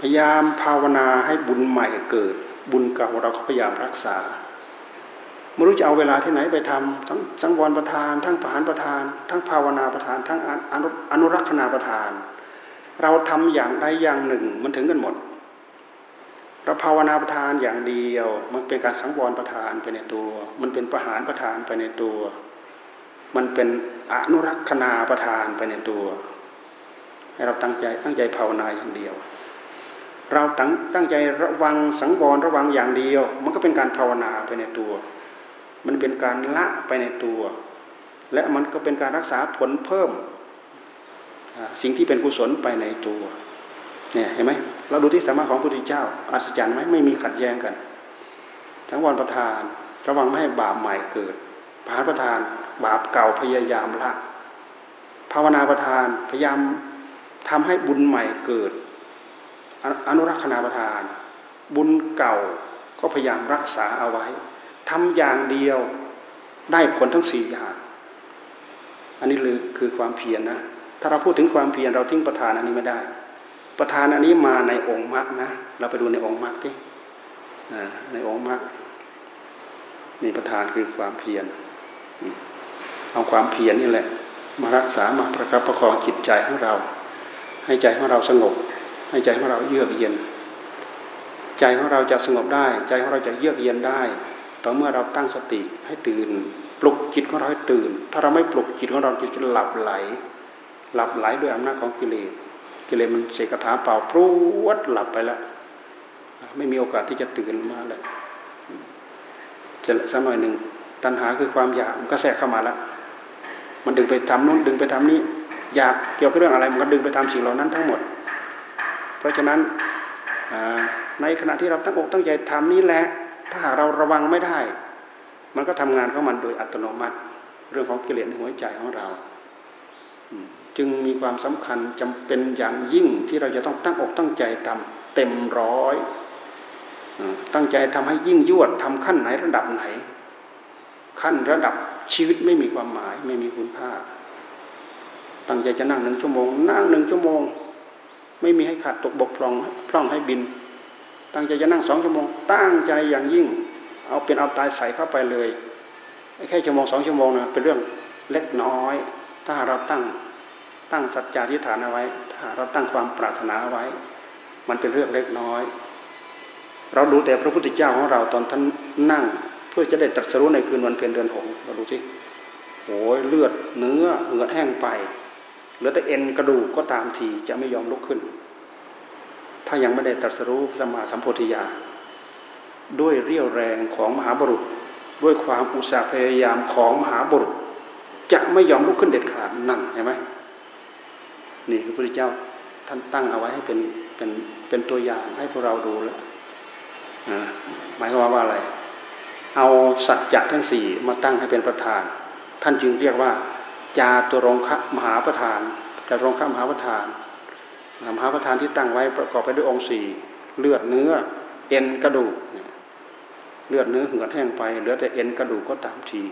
พยายามภาวนาให้บุญใหม่เกิด บุญเก่าเราก็พยายามรักษาไม่รู้จะเอาเวลาที่ไหนไปทำทั้งสังวรประทาน ทั้งผานประทาน ทั้งภาวนาประทาน ทั้งอนุรักษณาประทาน เราทำอย่างใดอย่างหนึ่งมันถึงกันหมด เราภาวนาประทานอย่างเดียว มันเป็นการสังวรประทานไปในตัว มันเป็นประหารประทานไปในตัว มันเป็นอนุรักษณาประทานไปในตัว ให้เราตั้งใจตั้งใจภาวนาอย่างเดียว เราตั้งตั้งใจระวังสังวรระวังอย่างเดียว มันก็เป็นการภาวนาไปในตัว มันเป็นการละไปในตัว และมันก็เป็นการรักษาผลเพิ่ม สิ่งที่เป็นกุศลไปในตัว เนี่ยเห็นไหม เราดูที่สามารถของพระพุทธเจ้า อัศจรรย์ไหมไม่มีขัดแย้งกัน ทั้งวันประทาน ระวังไม่ให้บาปใหม่เกิดผานประทาน บาปเก่าพยายามละภาวนาประทานพยายามทำให้บุญใหม่เกิด อนุรักษณาประทาน บุญเก่าก็พยายามรักษาเอาไว้ทำอย่างเดียวได้ผลทั้งสี่อย่าง อันนี้คือความเพียรนนะถ้าเราพูดถึงความเพียรเราทิ้งประทานอันนี้ไม่ได้ ประธานอันนี้มาในองค์มรรคนะ เราไปดูในองค์มรรคที่ในองค์มรรคนี่ประธานคือความเพียรเอาความเพียรนี่แหละ มารักษามาประคับประคองจิตใจของเรา ให้ใจของเราสงบ ให้ใจของเราเยือกเย็น ใจของเราจะสงบได้ ใจของเราจะเยือกเย็นได้ต่อเมื่อเราตั้งสติให้ตื่น ปลุกจิตของเราให้ตื่น ถ้าเราไม่ปลุกจิตของเราจะหลับไหล หลับไหลด้วยอำนาจของกิเลส กิเลสมันเสกถาเป่าพรวดหลับไปแล้วไม่มีโอกาสที่จะตื่นมาแล้วจะสักหน่อยหนึ่งตัณหาคือความอยากมันก็แทรกเข้ามาแล้วมันดึงไปทำนู้นดึงไปทำนี้ อยากเกี่ยวกับเรื่องอะไรมันก็ดึงไปทำสิ่งเหล่านั้นทั้งหมด เพราะฉะนั้นในขณะที่เราตั้งอกตั้งใจทำนี้แหละ ถ้าหากเราระวังไม่ได้ มันก็ทำงานของมันโดยอัตโนมัติ เรื่องของกิเลสในหัวใจของเรา จึงมีความสำคัญจำเป็นอย่างยิ่งที่เราจะต้องตั้งอกตั้งใจทำเต็มร้อยตั้งใจทำให้ยิ่งยวดทำขั้นไหนระดับไหน ขั้นระดับชีวิตไม่มีความหมายไม่มีคุณค่า ตั้งใจจะนั่งหนึ่งชั่วโมง นั่งหนึ่งชั่วโมง ไม่มีให้ขาดตกบกพร่องพร่องให้บิน ตั้งใจจะนั่งสองชั่วโมง ตั้งใจอย่างยิ่ง เอาเป็นเอาตายใส่เข้าไปเลยแค่ชั่วโมงสองชั่วโมงนะเป็นเรื่องเล็กน้อย ถ้าเราตั้ง ตั้งสัจจาธิฐานเอาไว้ ถ้าเราตั้งความปรารถนาเอาไว้ มันเป็นเรื่องเล็กน้อย เราดูแต่พระพุทธเจ้าของเราตอนท่านนั่ง เพื่อจะได้ตรัสรู้ในคืนวันเพ็ญเดือนหกเราดูสิโอ้ยเลือดเนื้อเหงือแห้งไปเหลือแต่เอ็นกระดูกก็ตามทีจะไม่ยอมลุกขึ้น ถ้ายังไม่ได้ตรัสรู้สมาสัมโพธิญาณด้วยเรี่ยวแรงของมหาบุรุษ ด้วยความอุตสาห์พยายามของมหาบุรุษ จะไม่ยอมลุกขึ้นเด็ดขาดนั่นเห็นไหม นี่พระพุทธเจ้าท่านตั้งเอาไว้ให้เป็นเป็นเป็นตัวอย่างให้พวกเราดูแล้วหมายความว่าอะไร เอาสัจจะทั้งสี่มาตั้งให้เป็นประธาน ท่านจึงเรียกว่า จาตุรงคะมหาประธานจาตุรงคะมหาประธานมหาประธานที่ตั้งไว้ประกอบไปด้วยองค์สี่เลือดเนื้อเอ็นกระดูกเลือดเนื้อเหือดแห้งไปเหลือแต่เอ็นกระดูกก็ตามที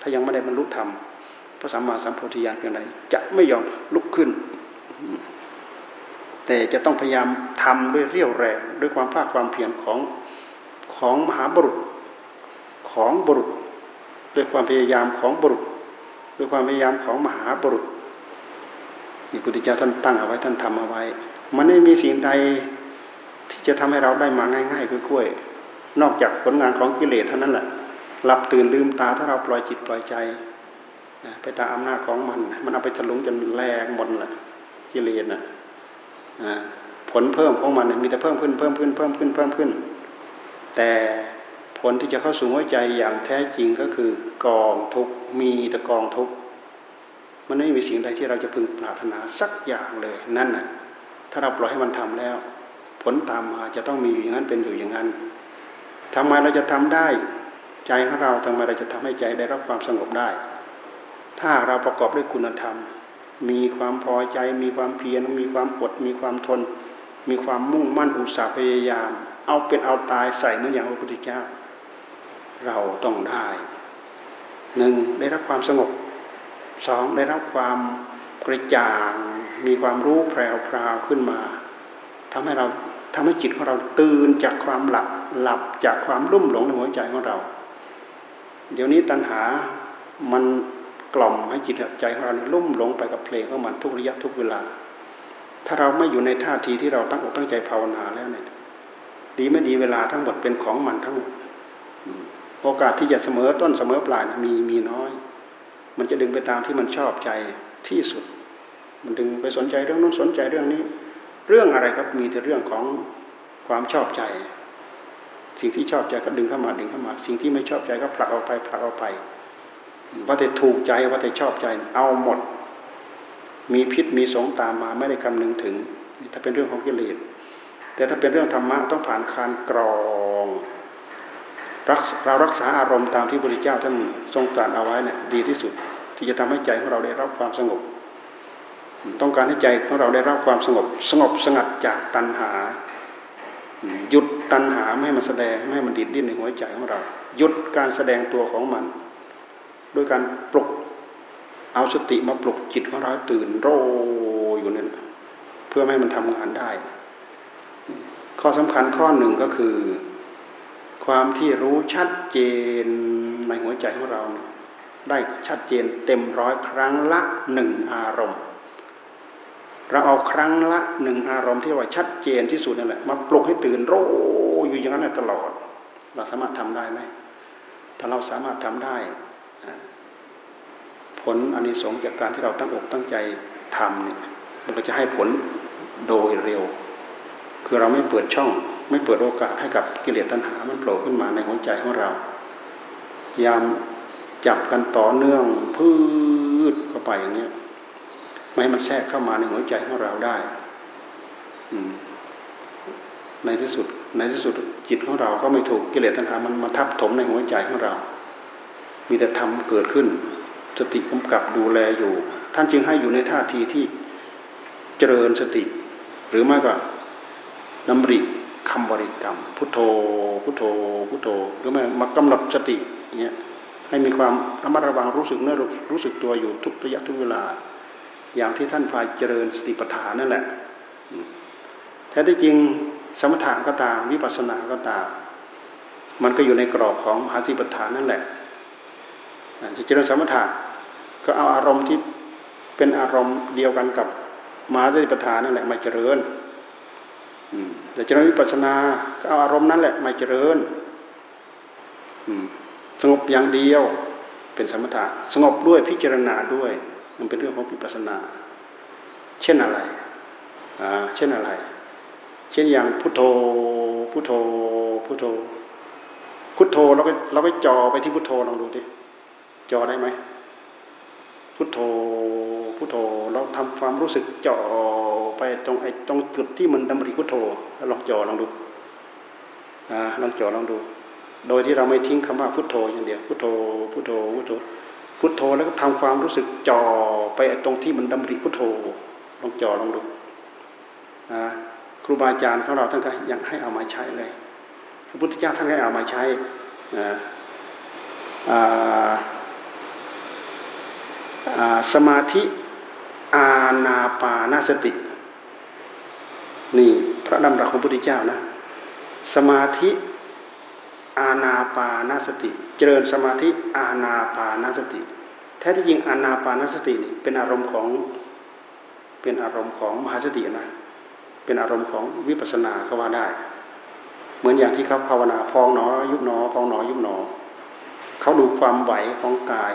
ถ้ายังไม่ได้บรรลุธรรมพระสัมมาสัมโพธิญาณเพียงไรจะไม่ยอมลุกขึ้น แต่จะต้องพยายามทำด้วยเรี่ยวแรงด้วยความภาคความเพียรของของมหาบุรุษของบุรุษ ด้วยความพยายามของบุรุษ ด้วยความพยายามของมหาบุรุษนี่พุทธเจ้าท่านตั้งเอาไว้ท่านทำเอาไว้ มันไม่มีสิ่งใดที่จะทำให้เราได้มาง่ายๆกล้วยนอกจากผลงานของกิเลสเท่านั้นแหละหลับตื่นลืมตาถ้าเราปล่อยจิตปล่อยใจ ไปตามอำนาจของมัน มันเอาไปฉลุงจนแรงหมดแหละ กิเลสน่ะผลเพิ่มของมันมีแต่เพิ่มขึ้นเพิ่มขึ้นเพิ่มขึ้นเพิ่มขึ้น แต่ผลที่จะเข้าสู่หัวใจอย่างแท้จริงก็คือกองทุกมีแต่กองทุกมันไม่มีสิ่งใดที่เราจะพึงปรารถนาสักอย่างเลยนั่นน่ะถ้าเราปล่อยให้มันทำแล้ว ผลตามมาจะต้องมีอยู่อย่างนั้นเป็นอยู่อย่างนั้นทำไมเราจะทำได้ ใจของเราทำไมเราจะทำให้ใจได้รับความสงบได้ ถ้าเราประกอบด้วยคุณธรรม มีความพอใจ มีความเพียร มีความอด มีความทน มีความมุ่งมั่นอุตสาห์พยายาม เอาเป็นเอาตายใส่เหมือนอย่างพระพุทธเจ้า เราต้องได้หนึ่งได้รับความสงบสองได้รับความกระจ่าง มีความรู้แพรวๆขึ้นมาทำให้เราทำให้จิตของเราตื่นจากความหลับหลับจากความลุ่มหลงในหัวใจของเรา เดี๋ยวนี้ตัณหามัน กล่อมให้จิตใจของเราลุ่มหลงไปกับเพลงของมันทุกระยะทุกเวลา ถ้าเราไม่อยู่ในท่าทีที่เราตั้งอกตั้งใจภาวนาแล้วเนี่ยดีไม่ดีเวลาทั้งหมดเป็นของมันทั้งหมดโอกาสที่จะเสมอต้นเสมอปลายมีมีน้อย มันจะดึงไปตามที่มันชอบใจที่สุด มันดึงไปสนใจเรื่องนู้นสนใจเรื่องนี้ เรื่องอะไรครับมีแต่เรื่องของความชอบใจ สิ่งที่ชอบใจก็ดึงเข้ามาดึงเข้ามา สิ่งที่ไม่ชอบใจก็ผลักออกไปผลักออกไป ว่าแต่ถูกใจว่าแต่ชอบใจ เอาหมด มีพิษมีสงตามมาไม่ได้คำนึงถึงถ้าเป็นเรื่องของกิเลสแต่ถ้าเป็นเรื่องธรรมะต้องผ่านการกรองเรารักษาอารมณ์ตามที่พระพุทธเจ้าท่านทรงตรัสเอาไว้เนี่ยดีที่สุด ที่จะทำให้ใจของเราได้รับความสงบ ต้องการให้ใจของเราได้รับความสงบ สงบสงัดจากตัณหา หยุดตัณหาไม่ให้มันแสดงไม่ให้มันดิดดิ้นในหัวใจของเรา หยุดการแสดงตัวของมัน ด้วยการปลุก เอาสติมาปลุกจิตของเราตื่นโรอยู่นั่นเพื่อให้มันทำงานได้ ข้อสำคัญข้อหนึ่งก็คือ ความที่รู้ชัดเจนในหัวใจของเรา ได้ชัดเจนเต็มร้อยครั้งละหนึ่งอารมณ์ เราเอาครั้งละหนึ่งอารมณ์ที่ว่าชัดเจนที่สุดนั่นแหละมาปลุกให้ตื่นโรอยู่อย่างนั้นตลอด เราสามารถทำได้ไหมถ้าเราสามารถทำได้ ผลอันนี้สงจากการที่เราตั้งอกตั้งใจทำเนี่ยมันก็จะให้ผลโดยเร็ว คือเราไม่เปิดช่อง ไม่เปิดโอกาสให้กับกิเลสตัณหามันโผล่ขึ้นมาในหัวใจของเรา ยามจับกันต่อเนื่องพืชเข้าไปอย่างเงี้ยไม่ให้มันแทรกเข้ามาในหัวใจของเราได้ในที่สุด ในที่สุดจิตของเราก็ไม่ถูกกิเลสตัณหามันมาทับถมในหัวใจของเรา มีแต่ทำเกิดขึ้น สติกำกับดูแลอยู่ ท่านจึงให้อยู่ในท่าทีที่เจริญสติ หรือไม่ก็นำริคำบริกรรม พุทโธพุทโธพุทโธหรือไม่มากำหนดสติเงี้ยให้มีความระมัดระวังรู้สึกเนื้อรู้สึกตัวอยู่ทุกระยะทุกเวลา อย่างที่ท่านพายเจริญสติปัฏฐานนั่นแหละแท้ที่จริงสมถะก็ตามวิปัสสนาก็ตามมันก็อยู่ในกรอบของมหาสติปัฏฐานนั่นแหละ จะเจริญสมถะก็เอาอารมณ์ที่เป็นอารมณ์เดียวกันกับมหาสติปัฏฐานนั่นแหละมาเจริญแต่เจริญวิปัสสนาก็เอาอารมณ์นั้นแหละมาเจริญสงบอย่างเดียวเป็นสมถะสงบด้วยพิจารณาด้วย มันเป็นเรื่องของวิปัสสนา เช่นอะไรเช่นอะไร เช่นอย่างพุทโธพุทโธพุทโธพุทโธเราก็เราก็จ่อไปที่พุทโธลองดูดิ จอได้ไหมพุทโธพุทโธเราทำความรู้สึกจ่อไปตรงไอ้ตรงจุดที่มันดำริพุทโธลองจ่อลองดูอ่าลองจ่อลองดู โดยที่เราไม่ทิ้งคำว่าพุทโธอย่างเดียวพุทโธพุทโธพุทโธพุทโธแล้วก็ทำความรู้สึกจ่อไปตรงที่มันดำริพุทโธลองจ่อลองดูครูบาอาจารย์ของเราท่านก็ยังให้เอามาใช้เลยพระพุทธเจ้าท่านให้เอามาใช้อ่า สมาธิอาณาปานสติ นี่พระดำรัสของพระพุทธเจ้านะ สมาธิอาณาปานสติ เจริญสมาธิอาณาปานสติ แท้ที่จริงอาณาปานสตินี่เป็นอารมณ์ของเป็นอารมณ์ของมหาสตินะเป็นอารมณ์ของวิปัสสนาก็ว่าได้ เหมือนอย่างที่เขาภาวนาพองหนอ ยุบหนอพองหนอยุบหนอ เขาดูความไหวของกาย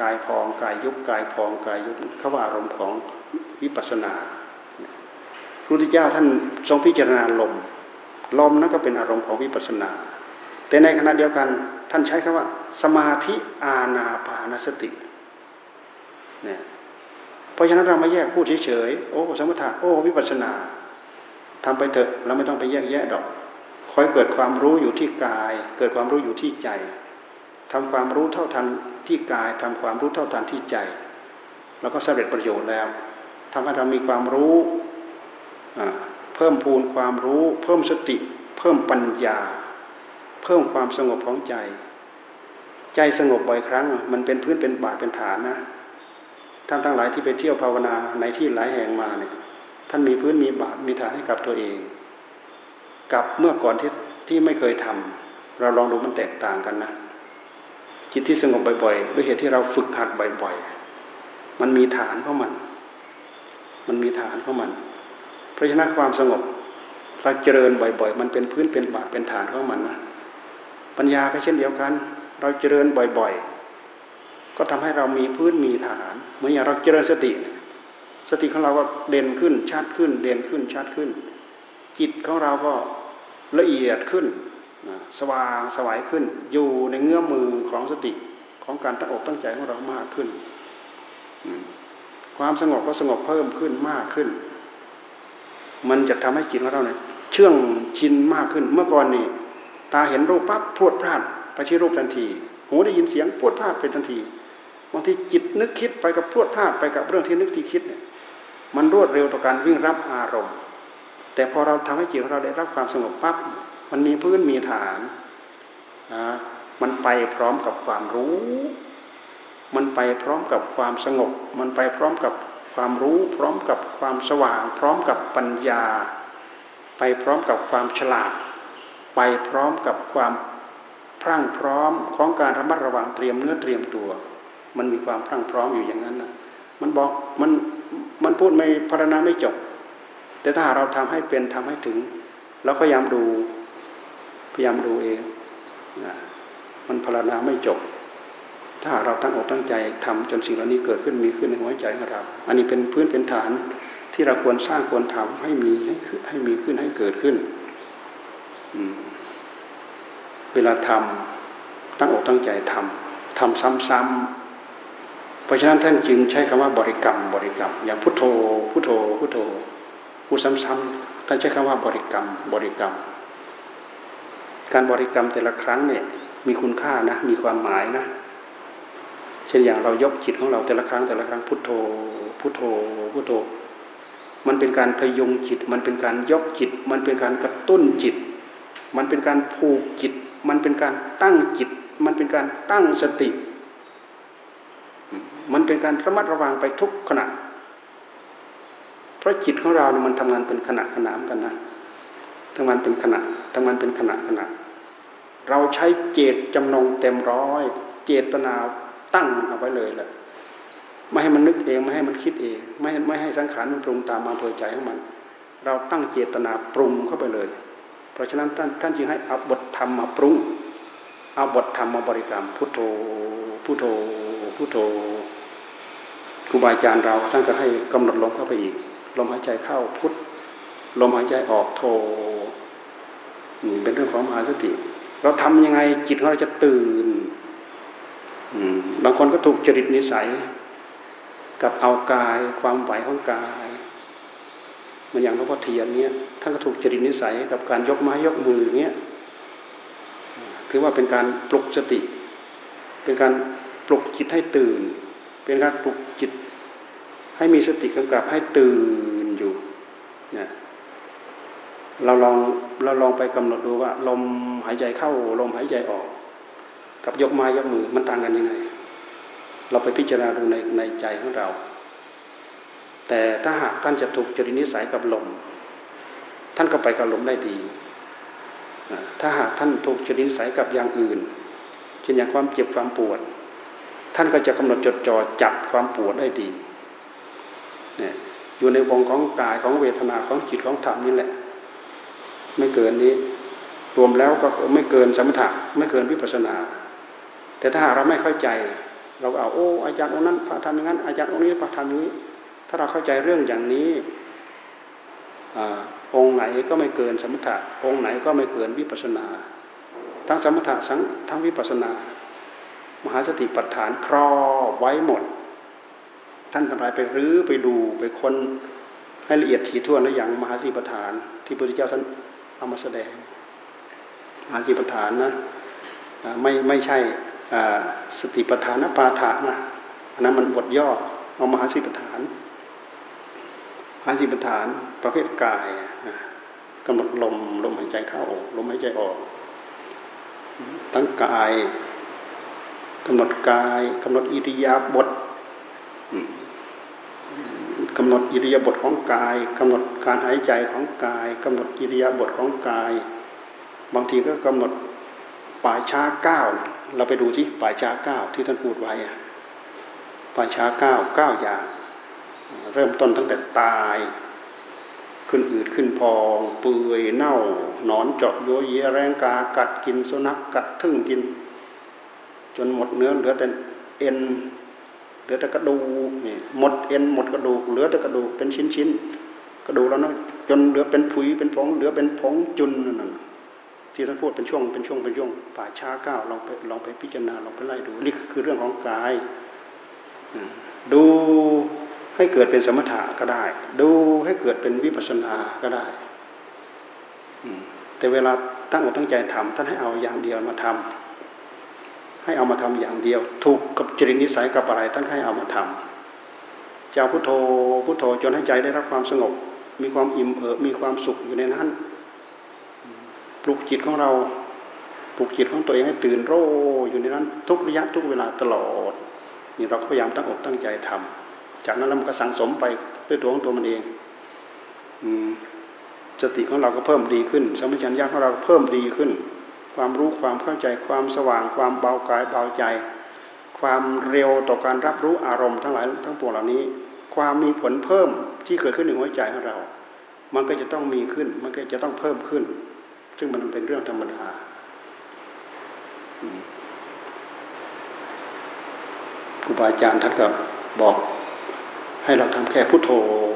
กายพองกายยุบกายพองกายยุบเขว่าอารมณ์ของวิปัสสนาพระพุทธเจ้าท่านทรงพิจารณาลมลมนั่นก็เป็นอารมณ์ของวิปัสสนา แต่ในขณะเดียวกันท่านใช้คำว่า สมาธิอาณาปานสติเนี่ยเพราะฉะนั้นเราไม่แยกพูดเฉยๆโอ้สมถะโอ้วิปัสสนาทำไปเถอะเราไม่ต้องไปแยกแยะดอกคอยเกิดความรู้อยู่ที่กาย เกิดความรู้อยู่ที่ใจ ทำความรู้เท่าทันที่กายทำความรู้เท่าทันที่ใจ แล้วก็สำเร็จประโยชน์แล้วทำให้เรามีความรู้เพิ่มพูนความรู้ เพิ่มสติ เพิ่มปัญญา เพิ่มความสงบของใจ ใจสงบบ่อยครั้ง มันเป็นพื้นเป็นบาทเป็นฐานนะท่านทั้งหลายที่ไปเที่ยวภาวนาในที่หลายแห่งมาเนี่ยท่านมีพื้นมีบาทมีฐานให้กับตัวเอง กับเมื่อก่อนที่ที่ไม่เคยทำเราลองดูมันแตกต่างกันนะ จิตที่สงบบ่อยๆด้วยเหตุที่เราฝึกหัดบ่อย ๆ มันมีฐานของมัน มันมีฐานของมัน เพราะฉะนั้นความสงบเราเจริญบ่อยๆ มันเป็นพื้นเป็นบาทเป็นฐานของมันนะปัญญาก็เช่นเดียวกัน เราเจริญบ่อยๆ ก็ทำให้เรามีพื้นมีฐาน เหมือนอย่างเราเจริญสติ สติของเราก็เด่นขึ้นชัดขึ้น เด่นขึ้นชัดขึ้น จิตของเราก็ละเอียดขึ้น สว่างสวายขึ้น อยู่ในเงื้อมือของสติของการตั้งอกตั้งใจของเรามากขึ้น ความสงบก็สงบเพิ่มขึ้นมากขึ้น มันจะทำให้จิตของเราเนี่ยเชื่องชินมากขึ้น เมื่อก่อนนี่ตาเห็นรูปปั๊บพูดพลาดไปที่รูปทันที หูได้ยินเสียงพูดพลาดไปทันทีบางทีจิตนึกคิดไปกับพูดพลาดไปกับเรื่องที่นึกที่คิดเนี่ยมันรวดเร็วต่อการวิ่งรับอารมณ์ แต่พอเราทำให้จิตของเราได้รับความสงบปั๊บ มันมีพื้นมีฐานนะมันไปพร้อมกับความรู้ มันไปพร้อมกับความสงบ มันไปพร้อมกับความรู้ พร้อมกับความสว่าง พร้อมกับปัญญา ไปพร้อมกับความฉลาด ไปพร้อมกับความพรั่งพร้อมของการระมัดระวังเตรียมเนื้อเตรียมตัว มันมีความพรั่งพร้อมอยู่อย่างนั้นนะมันบอกมันมันพูดไม่พารณาไม่จบ แต่ถ้าเราทำให้เป็นทำให้ถึง เราพยายามดู พยายามดูเองนะมันพารณาไม่จบ ถ้าเราตั้งอกตั้งใจทำจนสิ่งเหล่านี้เกิดขึ้นมีขึ้นในหัวใจของเราอันนี้เป็นพื้นเป็นฐานที่เราควรสร้างควรทำให้มีให้ให้มีขึ้นให้เกิดขึ้นเวลาทำตั้งอกตั้งใจทำทำซ้ำๆเพราะฉะนั้นท่านจึงใช้คำว่าบริกรรม บริกรรม อย่างพุทโธพุทโธพุทโธพูดซ้ำๆท่านใช้คำว่าบริกรรม บริกรรม การบริกรรมแต่ละครั้งเนี่ยมีคุณค่านะมีความหมายนะเช่นอย่างเรายกจิตของเราแต่ละครั้งแต่ละครั้งพุทโธพุทโธพุทโธ มันเป็นการพยุงจิต มันเป็นการยกจิต มันเป็นการกระตุ้นจิต มันเป็นการผูกจิต มันเป็นการตั้งจิต มันเป็นการตั้งสติ มันเป็นการระมัดระวังไปทุกขณะ เพราะจิตของเราเนี่ยมันทำงานเป็นขณะขณะกันนะทำงานเป็นขณะทำงานเป็นขณะขณะ เราใช้เจตจำนงเต็มร้อย เจตนาตั้งเอาไว้เลยแหละไม่ให้มันนึกเองไม่ให้มันคิดเอง ไม่ไม่ให้สังขารมันปรุงตามอำเภอใจของมัน เราตั้งเจตนาปรุงเข้าไปเลย เพราะฉะนั้นท่านท่านจึงให้เอาบทธรรมมาปรุง เอาบทธรรมมาบริกรรม พุทโธพุทโธพุทโธครูบาอาจารย์เราท่านก็ให้กำหนดลมเข้าไปอีก ลมหายใจเข้าพุทลมหายใจออกโธนี่เป็นเรื่องของมหาสติ เราทำยังไงจิตของเราจะตื่นบางคนก็ถูกจริตนิสัย กับเอากายความไหวของกายมันอย่างหลวงพ่อเทียนเนี้ยท่านก็ถูกจริตนิสัยกับการยกไม้ยกมือเนี้ยถือว่าเป็นการปลุกสติ เป็นการปลุกจิตให้ตื่น เป็นการปลุกจิต ให้มีสติกำกับให้ตื่นอยู่เนี่ย เราลองเราลองไปกำหนดดูว่า ลมหายใจเข้าลมหายใจออก กับยกไม้ยกมือมันต่างกันยังไง เราไปพิจารณาดูในในใจของเรา แต่ถ้าหากท่านจะถูกจริตนิสัยกับลม ท่านก็ไปกับลมได้ดี ถ้าหากท่านถูกจริตนิสัยกับอย่างอื่นเช่นอย่างความเจ็บความปวด ท่านก็จะกำหนดจดจ่อจับความปวดได้ดีเนี่ยอยู่ในวงของกายของเวทนาของจิตของธรรมนี่แหละ ไม่เกินนี้ รวมแล้วก็ไม่เกินสมถะไม่เกินวิปัสนา แต่ถ้าเราไม่เข้าใจ เราเอาโอ้อาจารย์องค์นั้นพระทำอย่างนั้น อาจารย์องค์นี้พระทำนี้ ถ้าเราเข้าใจเรื่องอย่างนี้องค์ไหนก็ไม่เกินสมถะองค์ไหนก็ไม่เกินวิปัสนา ทั้งสมถะทั้งวิปัสนา มหาสติปัฏฐานครอบไว้หมด ท่านทั้งหลายไปรื้อไปดูไปค้นให้ละเอียดถี่ถ้วนแล้วอย่างมหาสติปัฏฐาน ที่พระพุทธเจ้าท่าน เอามาแสดงมหาสติปฐานนะไม่ไม่ใช่สติปัฏฐานปาฐานะอันนั้นมันบทย่อเอามหาสิปฐานมหาสิปฐานประเภทกายกำหนดลมลมหายใจเข้าลมหายใจออก ทั้งกายกำหนดกายกำหนดอิริยาบถ กำหนดอิริยาบถของกายกำหนดการหายใจของกายกำหนดอิริยาบถของกาย บางทีก็กำหนดป่าช้าเก้าเราไปดูสิป่าช้าเก้าที่ท่านพูดไว้ป่าช้าเก้าเก้าอย่าง เริ่มต้นตั้งแต่ตาย ขึ้นอืดขึ้นพองเปื่อยเน่าหนอนเจาะโยเยแรงกากัดกินสุนัขกัดทึ่งกิน จนหมดเนื้อเหลือแต่เอ็น ลือแต่กระดูกนี่หมดเอ็นหมดกระดูกเหลือแต่กระดูกเป็นชิ้นชิ้นกระดูกแล้วนะจนเหลือเป็นผุยเป็นผงเหลือเป็นผงจุนนั่นที่ท่านพูดเป็นช่วงเป็นช่วงเป็นช่วงป่าช้าก้าวลองไปลองไปพิจารณาลองไปไล่ดูนี่คือเรื่องของกายดูให้เกิดเป็นสมถะก็ได้ ดูให้เกิดเป็นวิปัสสนาก็ได้แต่เวลาตั้งอกตั้งใจทำท่านให้เอาอย่างเดียวมาทำ ให้เอามาทำอย่างเดียว ถูกกับจริตนิสัยกับอะไรท่านให้เอามาทำจ้าพุทโธพุทโธจนให้ใจได้รับความสงบ มีความอิ่มเอิบมีความสุขอยู่ในนั้นปลุกจิตของเราปลุกจิตของตัวเองให้ตื่นโรอยู่ในนั้น ทุกระยะทุกเวลาตลอดนี่เราก็พยายามตั้งอกตั้งใจทำจากนั้นเราก็สังสมไปด้วยตัวของตัวมันเองสติของเราก็เพิ่มดีขึ้นสมัชัญญาของเราเพิ่มดีขึ้น ความรู้ความเข้าใจความสว่าง ความเบากายเบาใจ ความเร็วต่อการรับรู้อารมณ์ทั้งหลายทั้งปวงเหล่านี้ ความมีผลเพิ่มที่เกิดขึ้นในหัวใจของเรา มันก็จะต้องมีขึ้น มันก็จะต้องเพิ่มขึ้น ซึ่งมันเป็นเรื่องธรรมดาครูบาอาจารย์ท่านก็บอก ให้เราทำแค่พุโทโธ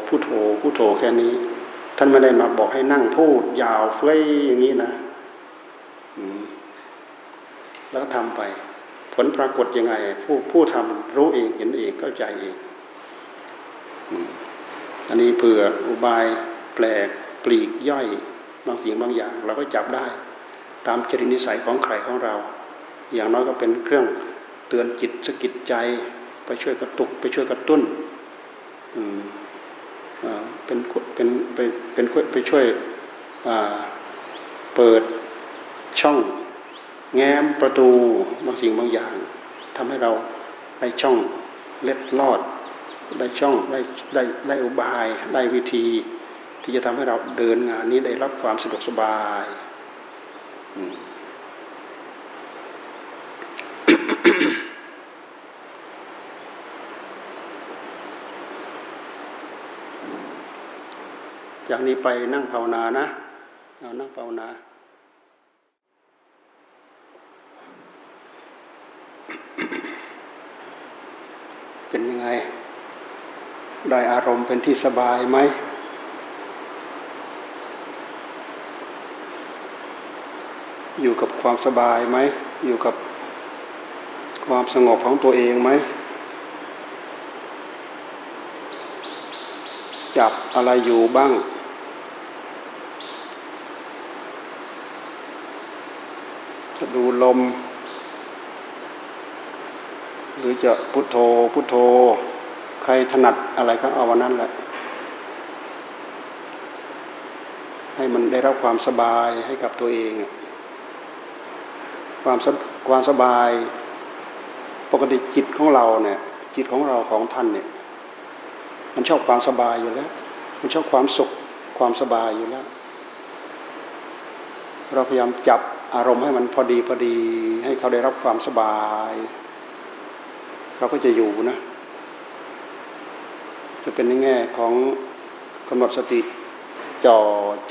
พุโทโธพุโทโธแค่นี้ ท่านไม่ได้มาบอกให้นั่งพูด ยาวเฟ้ยอย่างนี้นะ แล้วก็ทำไป ผลปรากฏยังไง ผู้ผู้ทำรู้เองเห็นเองเข้าใจเองอันนี้เผื่ออุบายแปลกปลีกย่อยบางสิ่งบางอย่าง เราก็จับได้ ตามจริตนิสัยของใครของเรา อย่างน้อยก็เป็นเครื่องเตือนจิตสกิดใจไปช่วยกระตุกไปช่วยกระตุ้นเป็นเป็นเป็นเป็นไปช่วยเปิด ช่องแง้มประตูบางสิ่งบางอย่าง ทำให้เราได้ช่องเล็ดลอด ได้ช่องได้ได้ได้อุบายได้วิธี ที่จะทำให้เราเดินงานนี้ได้รับความสะดวกสบายจากนี้ไปนั่งภาวนานะ เรานั่งภาวนา เป็นยังไง ได้อารมณ์เป็นที่สบายไหมอยู่กับความสบายไหม อยู่กับความสงบของตัวเองไหม จับอะไรอยู่บ้าง จะดูลม รือจะพุทโธพุทโธ ใครถนัดอะไรก็เอาวันนั้นแหละ ให้มันได้รับความสบายให้กับตัวเองความความสบาย ปกติจิตของเราเนี่ยจิตของเราของท่านเนี่ยมันชอบความสบายอยู่แล้ว มันชอบความสุขความสบายอยู่แล้ว เราพยายามจับอารมณ์ให้มันพอดีพอดี ให้เขาได้รับความสบาย เราก็จะอยู่นะ จะเป็นในแง่ของกำหนดสติจ่อ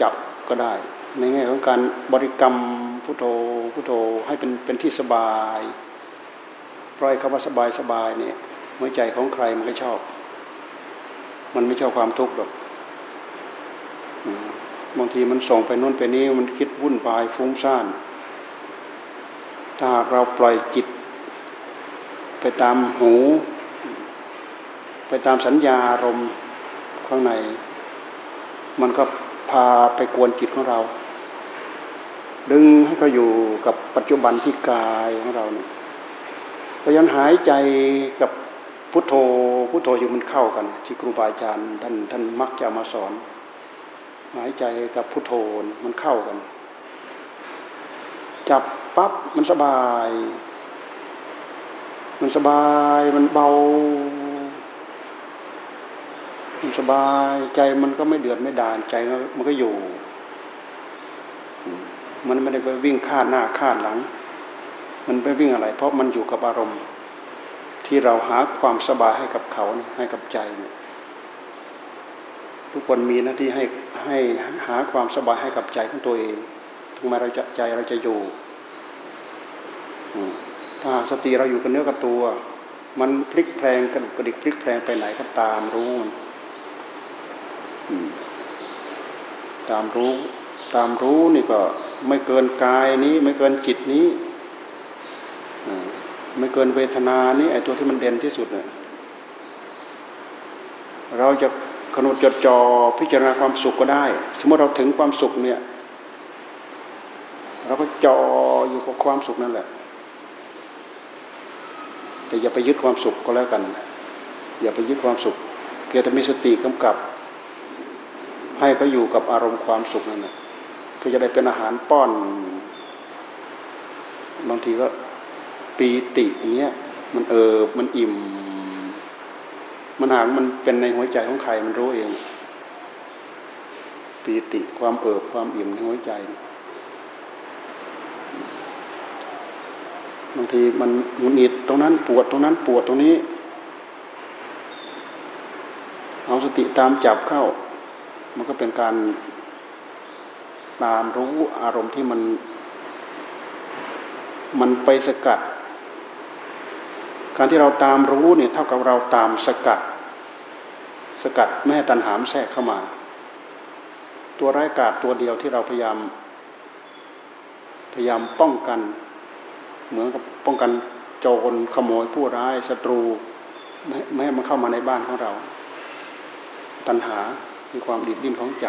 จับก็ได้ ในแง่ของการบริกรรมพุทโธพุทโธให้เป็นเป็นที่สบายปล่อยคำว่าสบายสบายเนี่ยหัวใจของใครมันก็ชอบ มันไม่ชอบความทุกข์หรอกบางทีมันส่งไปนู่นไปนี้มันคิดวุ่นวายฟุ้งซ่านถ้าเราปล่อยจิต ไปตามหู ไปตามสัญญาอารมณ์ข้างใน มันก็พาไปกวนจิตของเรา ดึงให้เขาอยู่กับปัจจุบันที่กายของเราเนี่ยพยายามหายใจกับพุทโธพุทโธอยู่มันเข้ากันที่ครูบาอาจารย์ท่านท่านมักจะมาสอน หายใจกับพุทโธมันเข้ากัน จับปั๊บมันสบาย มันสบายมันเบา มันสบายใจมันก็ไม่เดือดไม่ด่านใจมันก็อยู่ มันไม่ได้ไปวิ่งคาดหน้าคาดหลัง มันไปวิ่งอะไร เพราะมันอยู่กับอารมณ์ ที่เราหาความสบายให้กับเขาให้กับใจทุกคนมีหน้าที่ให้ให้หาความสบายให้กับใจของตัวเองทำไมเราจะใจเราจะอยู่ สติเราอยู่กับเนื้อกับตัว มันพลิกแพลงกระดุกกระดิกพลิกแพลงไปไหนก็ตามรู้มันตามรู้ ตามรู้นี่ก็ไม่เกินกายนี้ ไม่เกินจิตนี้ไม่เกินเวทนานี้ไอ้ตัวที่มันเด่นที่สุดเนี่ยเราจะขนดจดจ่อพิจารณาความสุขก็ได้ สมมติเราถึงความสุขเนี่ย เราก็จออยู่กับความสุขนั่นแหละ แต่อย่าไปยึดความสุขก็แล้วกัน อย่าไปยึดความสุขเพียงแต่มีสติกำกับ ให้เขาอยู่กับอารมณ์ความสุขนั่นแหละเพื่อจะได้เป็นอาหารป้อน บางทีก็ปีติอย่างเงี้ยมันเออมันอิ่ม มันหากมันเป็นในหัวใจของใครมันรู้เองปีติความเอิบความอิ่มในหัวใจ บางทีมันหงุดหงิดตรงนั้นปวดตรงนั้นปวดตรงนี้ เอาสติตามจับเข้า มันก็เป็นการตามรู้อารมณ์ที่มัน มันไปสกัด การที่เราตามรู้เนี่ยเท่ากับเราตามสกัด สกัดแม่ตันหามแทรกเข้ามา ตัวร้ายกาศตัวเดียวที่เราพยายามพยายามป้องกัน เหมือนกับป้องกันโจรขโมยผู้ร้ายศัตรูไม่ให้มันเข้ามาในบ้านของเรา ตัณหาคือความดิบดิ้นของใจ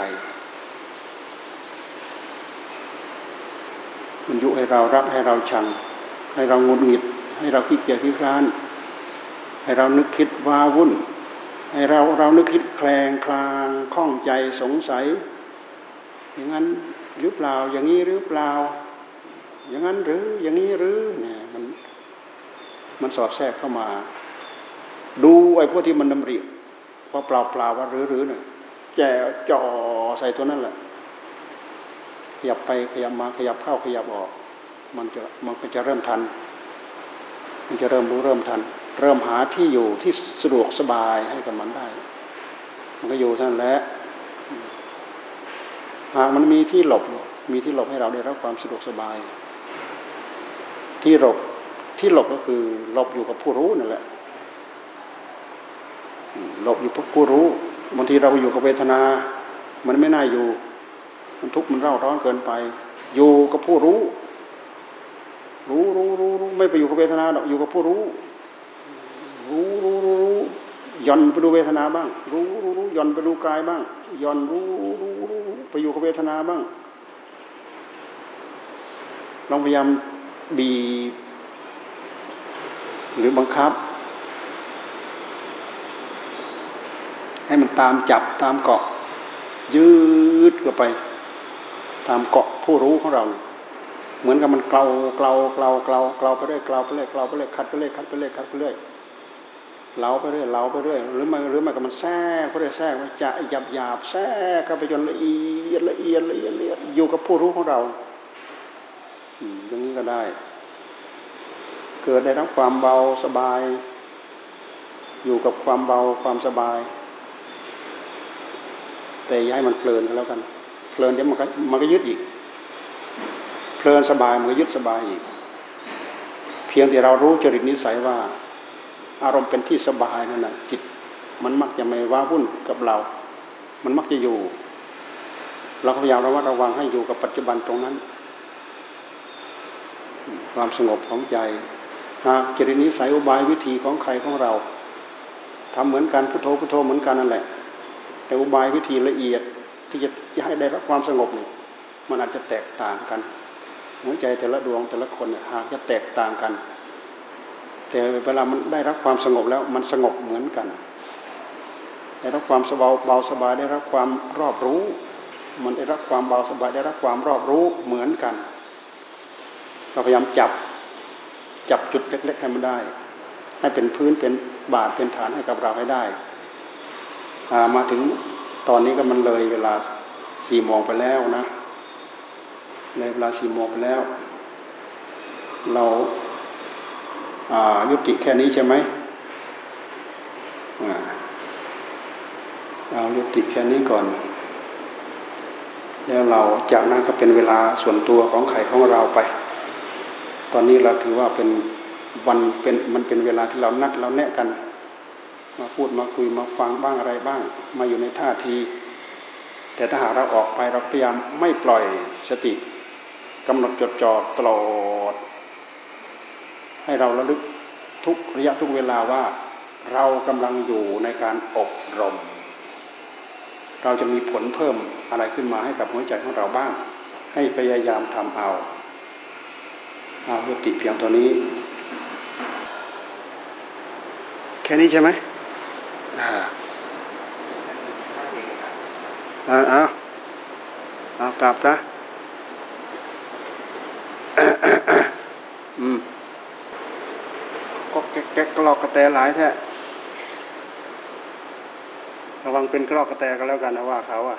มันยุให้เรารักให้เราชัง ให้เรางุดหงิด ให้เราคิดเกียจคิดร้าน ให้เรานึกคิดว้าวุ่น ให้เราเรานึกคิดแคลงคลางข้องใจสงสัย อย่างนั้นหรือเปล่าอย่างนี้หรือเปล่า อย่างนั้นหรืออย่างนี้หรือเนี่ยมันมันสอดแทรกเข้ามา ดูไอ้พวกที่มันดำริว่าเปล่าเปล่าว่าหรือหรือเนี่ยแจจ่อใส่ตัวนั่นแหละขยับไปขยับมาขยับเข้าขยับออก มันจะมันก็จะเริ่มทัน มันจะเริ่มรู้เริ่มทัน เริ่มหาที่อยู่ที่สะดวกสบายให้กับมันได้ มันก็อยู่ท่านแล้วหากมันมีที่หลบ มีที่หลบให้เราได้รับความสะดวกสบาย ที่หลบที่หลบก็คือหลบอยู่กับผู้รู้นั่นแหละหลบอยู่กับผู้รู้บางทีเราอยู่กับเวทนา มันไม่น่าอยู่ มันทุกข์มันเร่าร้อนเกินไป อยู่กับผู้รู้ รู้รู้รู้รู้ไม่ไปอยู่กับเวทนาหรอกอยู่กับผู้รู้ รู้รู้รู้รู้ย่อนไปดูเวทนาบ้าง รู้รู้รู้ย่อนไปดูกายบ้างย่อนรู้รู้รู้ไปอยู่กับเวทนาบ้างลองพยายาม บีบหรือบังคับ ให้มันตามจับตามเกาะ ยืดเข้าไป ตามเกาะผู้รู้ของเรา เหมือนกับมันเกลาเกลาเกลาเกลาเกลาไปเรื่อยเกลาไปเรื่อยเกลาไปเรื่อยคัดไปเรื่อยคัดไปเรื่อยคัดไปเรื่อยเลาไปเรื่อยเลาไปเรื่อยหรือมันหรือมันก็มันแทรกไปเรื่อยแทรกมันจะหยาบหยาบแทรกเข้าไปจนละเอียดละเอียดละเอียดละเอียดอยู่กับผู้รู้ของเรา อย่างนี้ก็ได้ เกิดได้รับความเบาสบาย อยู่กับความเบาความสบาย แต่ย้ายมันเพลินก็แล้วกัน เพลินเดี๋ยวมันก็มันก็ยึดอีก เพลินสบายมันก็ยึดสบายอีก เพียงแต่เรารู้จริตนิสัยว่า อารมณ์เป็นที่สบายนั่นแหะจิตมันมักจะไม่ว้าวุ่นกับเรา มันมักจะอยู่ เราพยายามระมัดระวังให้อยู่กับปัจจุบันตรงนั้น ความสงบของใจหากจริตนิสัยอุบายวิธีของใครของเราทำเหมือนกันพุทโธพุทโธเหมือนกันนั่นแหละ แต่อุบายวิธีละเอียดที่จะจะให้ได้รับความสงบนี่มันอาจจะแตกต่างกันหัวใจแต่ละดวงแต่ละคนหากจะแตกต่างกัน แต่เวลามันได้รับความสงบแล้วมันสงบเหมือนกัน ได้รับความสบายเบาสบายได้รับความรอบรู้ มันได้รับความเบาสบายได้รับความรอบรู้เหมือนกัน เราพยายามจับจับจุดเล็กๆให้มันได้ ให้เป็นพื้นเป็นบาทเป็นฐานให้กับเราให้ได้มาถึงตอนนี้ก็มันเลยเวลาสี่โมงไปแล้วนะเลยเวลาสี่โมงไปแล้ว เรายุติแค่นี้ใช่ไหมเอายุติแค่นี้ก่อน แล้วเราจากนั้นก็เป็นเวลาส่วนตัวของไข่ของเราไป ตอนนี้เราถือว่าเป็นวันเป็นมันเป็นเวลาที่เรานัดเราแนะกัน มาพูดมาคุยมาฟังบ้างอะไรบ้าง มาอยู่ในท่าที แต่ถ้าหากเราออกไปเราพยายามไม่ปล่อยสติกำหนดจดจ่อตลอด ให้เราระลึกทุกระยะทุกเวลาว่าเรากำลังอยู่ในการอบรม เราจะมีผลเพิ่มอะไรขึ้นมาให้กับหัวใจของเราบ้าง ให้พยายามทำเอา เอายุติเพียงตัวนี้ แค่นี้ใช่ไหมอ่าเอาเอาเอากลับนะอืมก็แก๊กกรอกกระแตหลายแท้ระวังเป็นกรอกกระแตก็แล้วกันนะว่าเขาอะ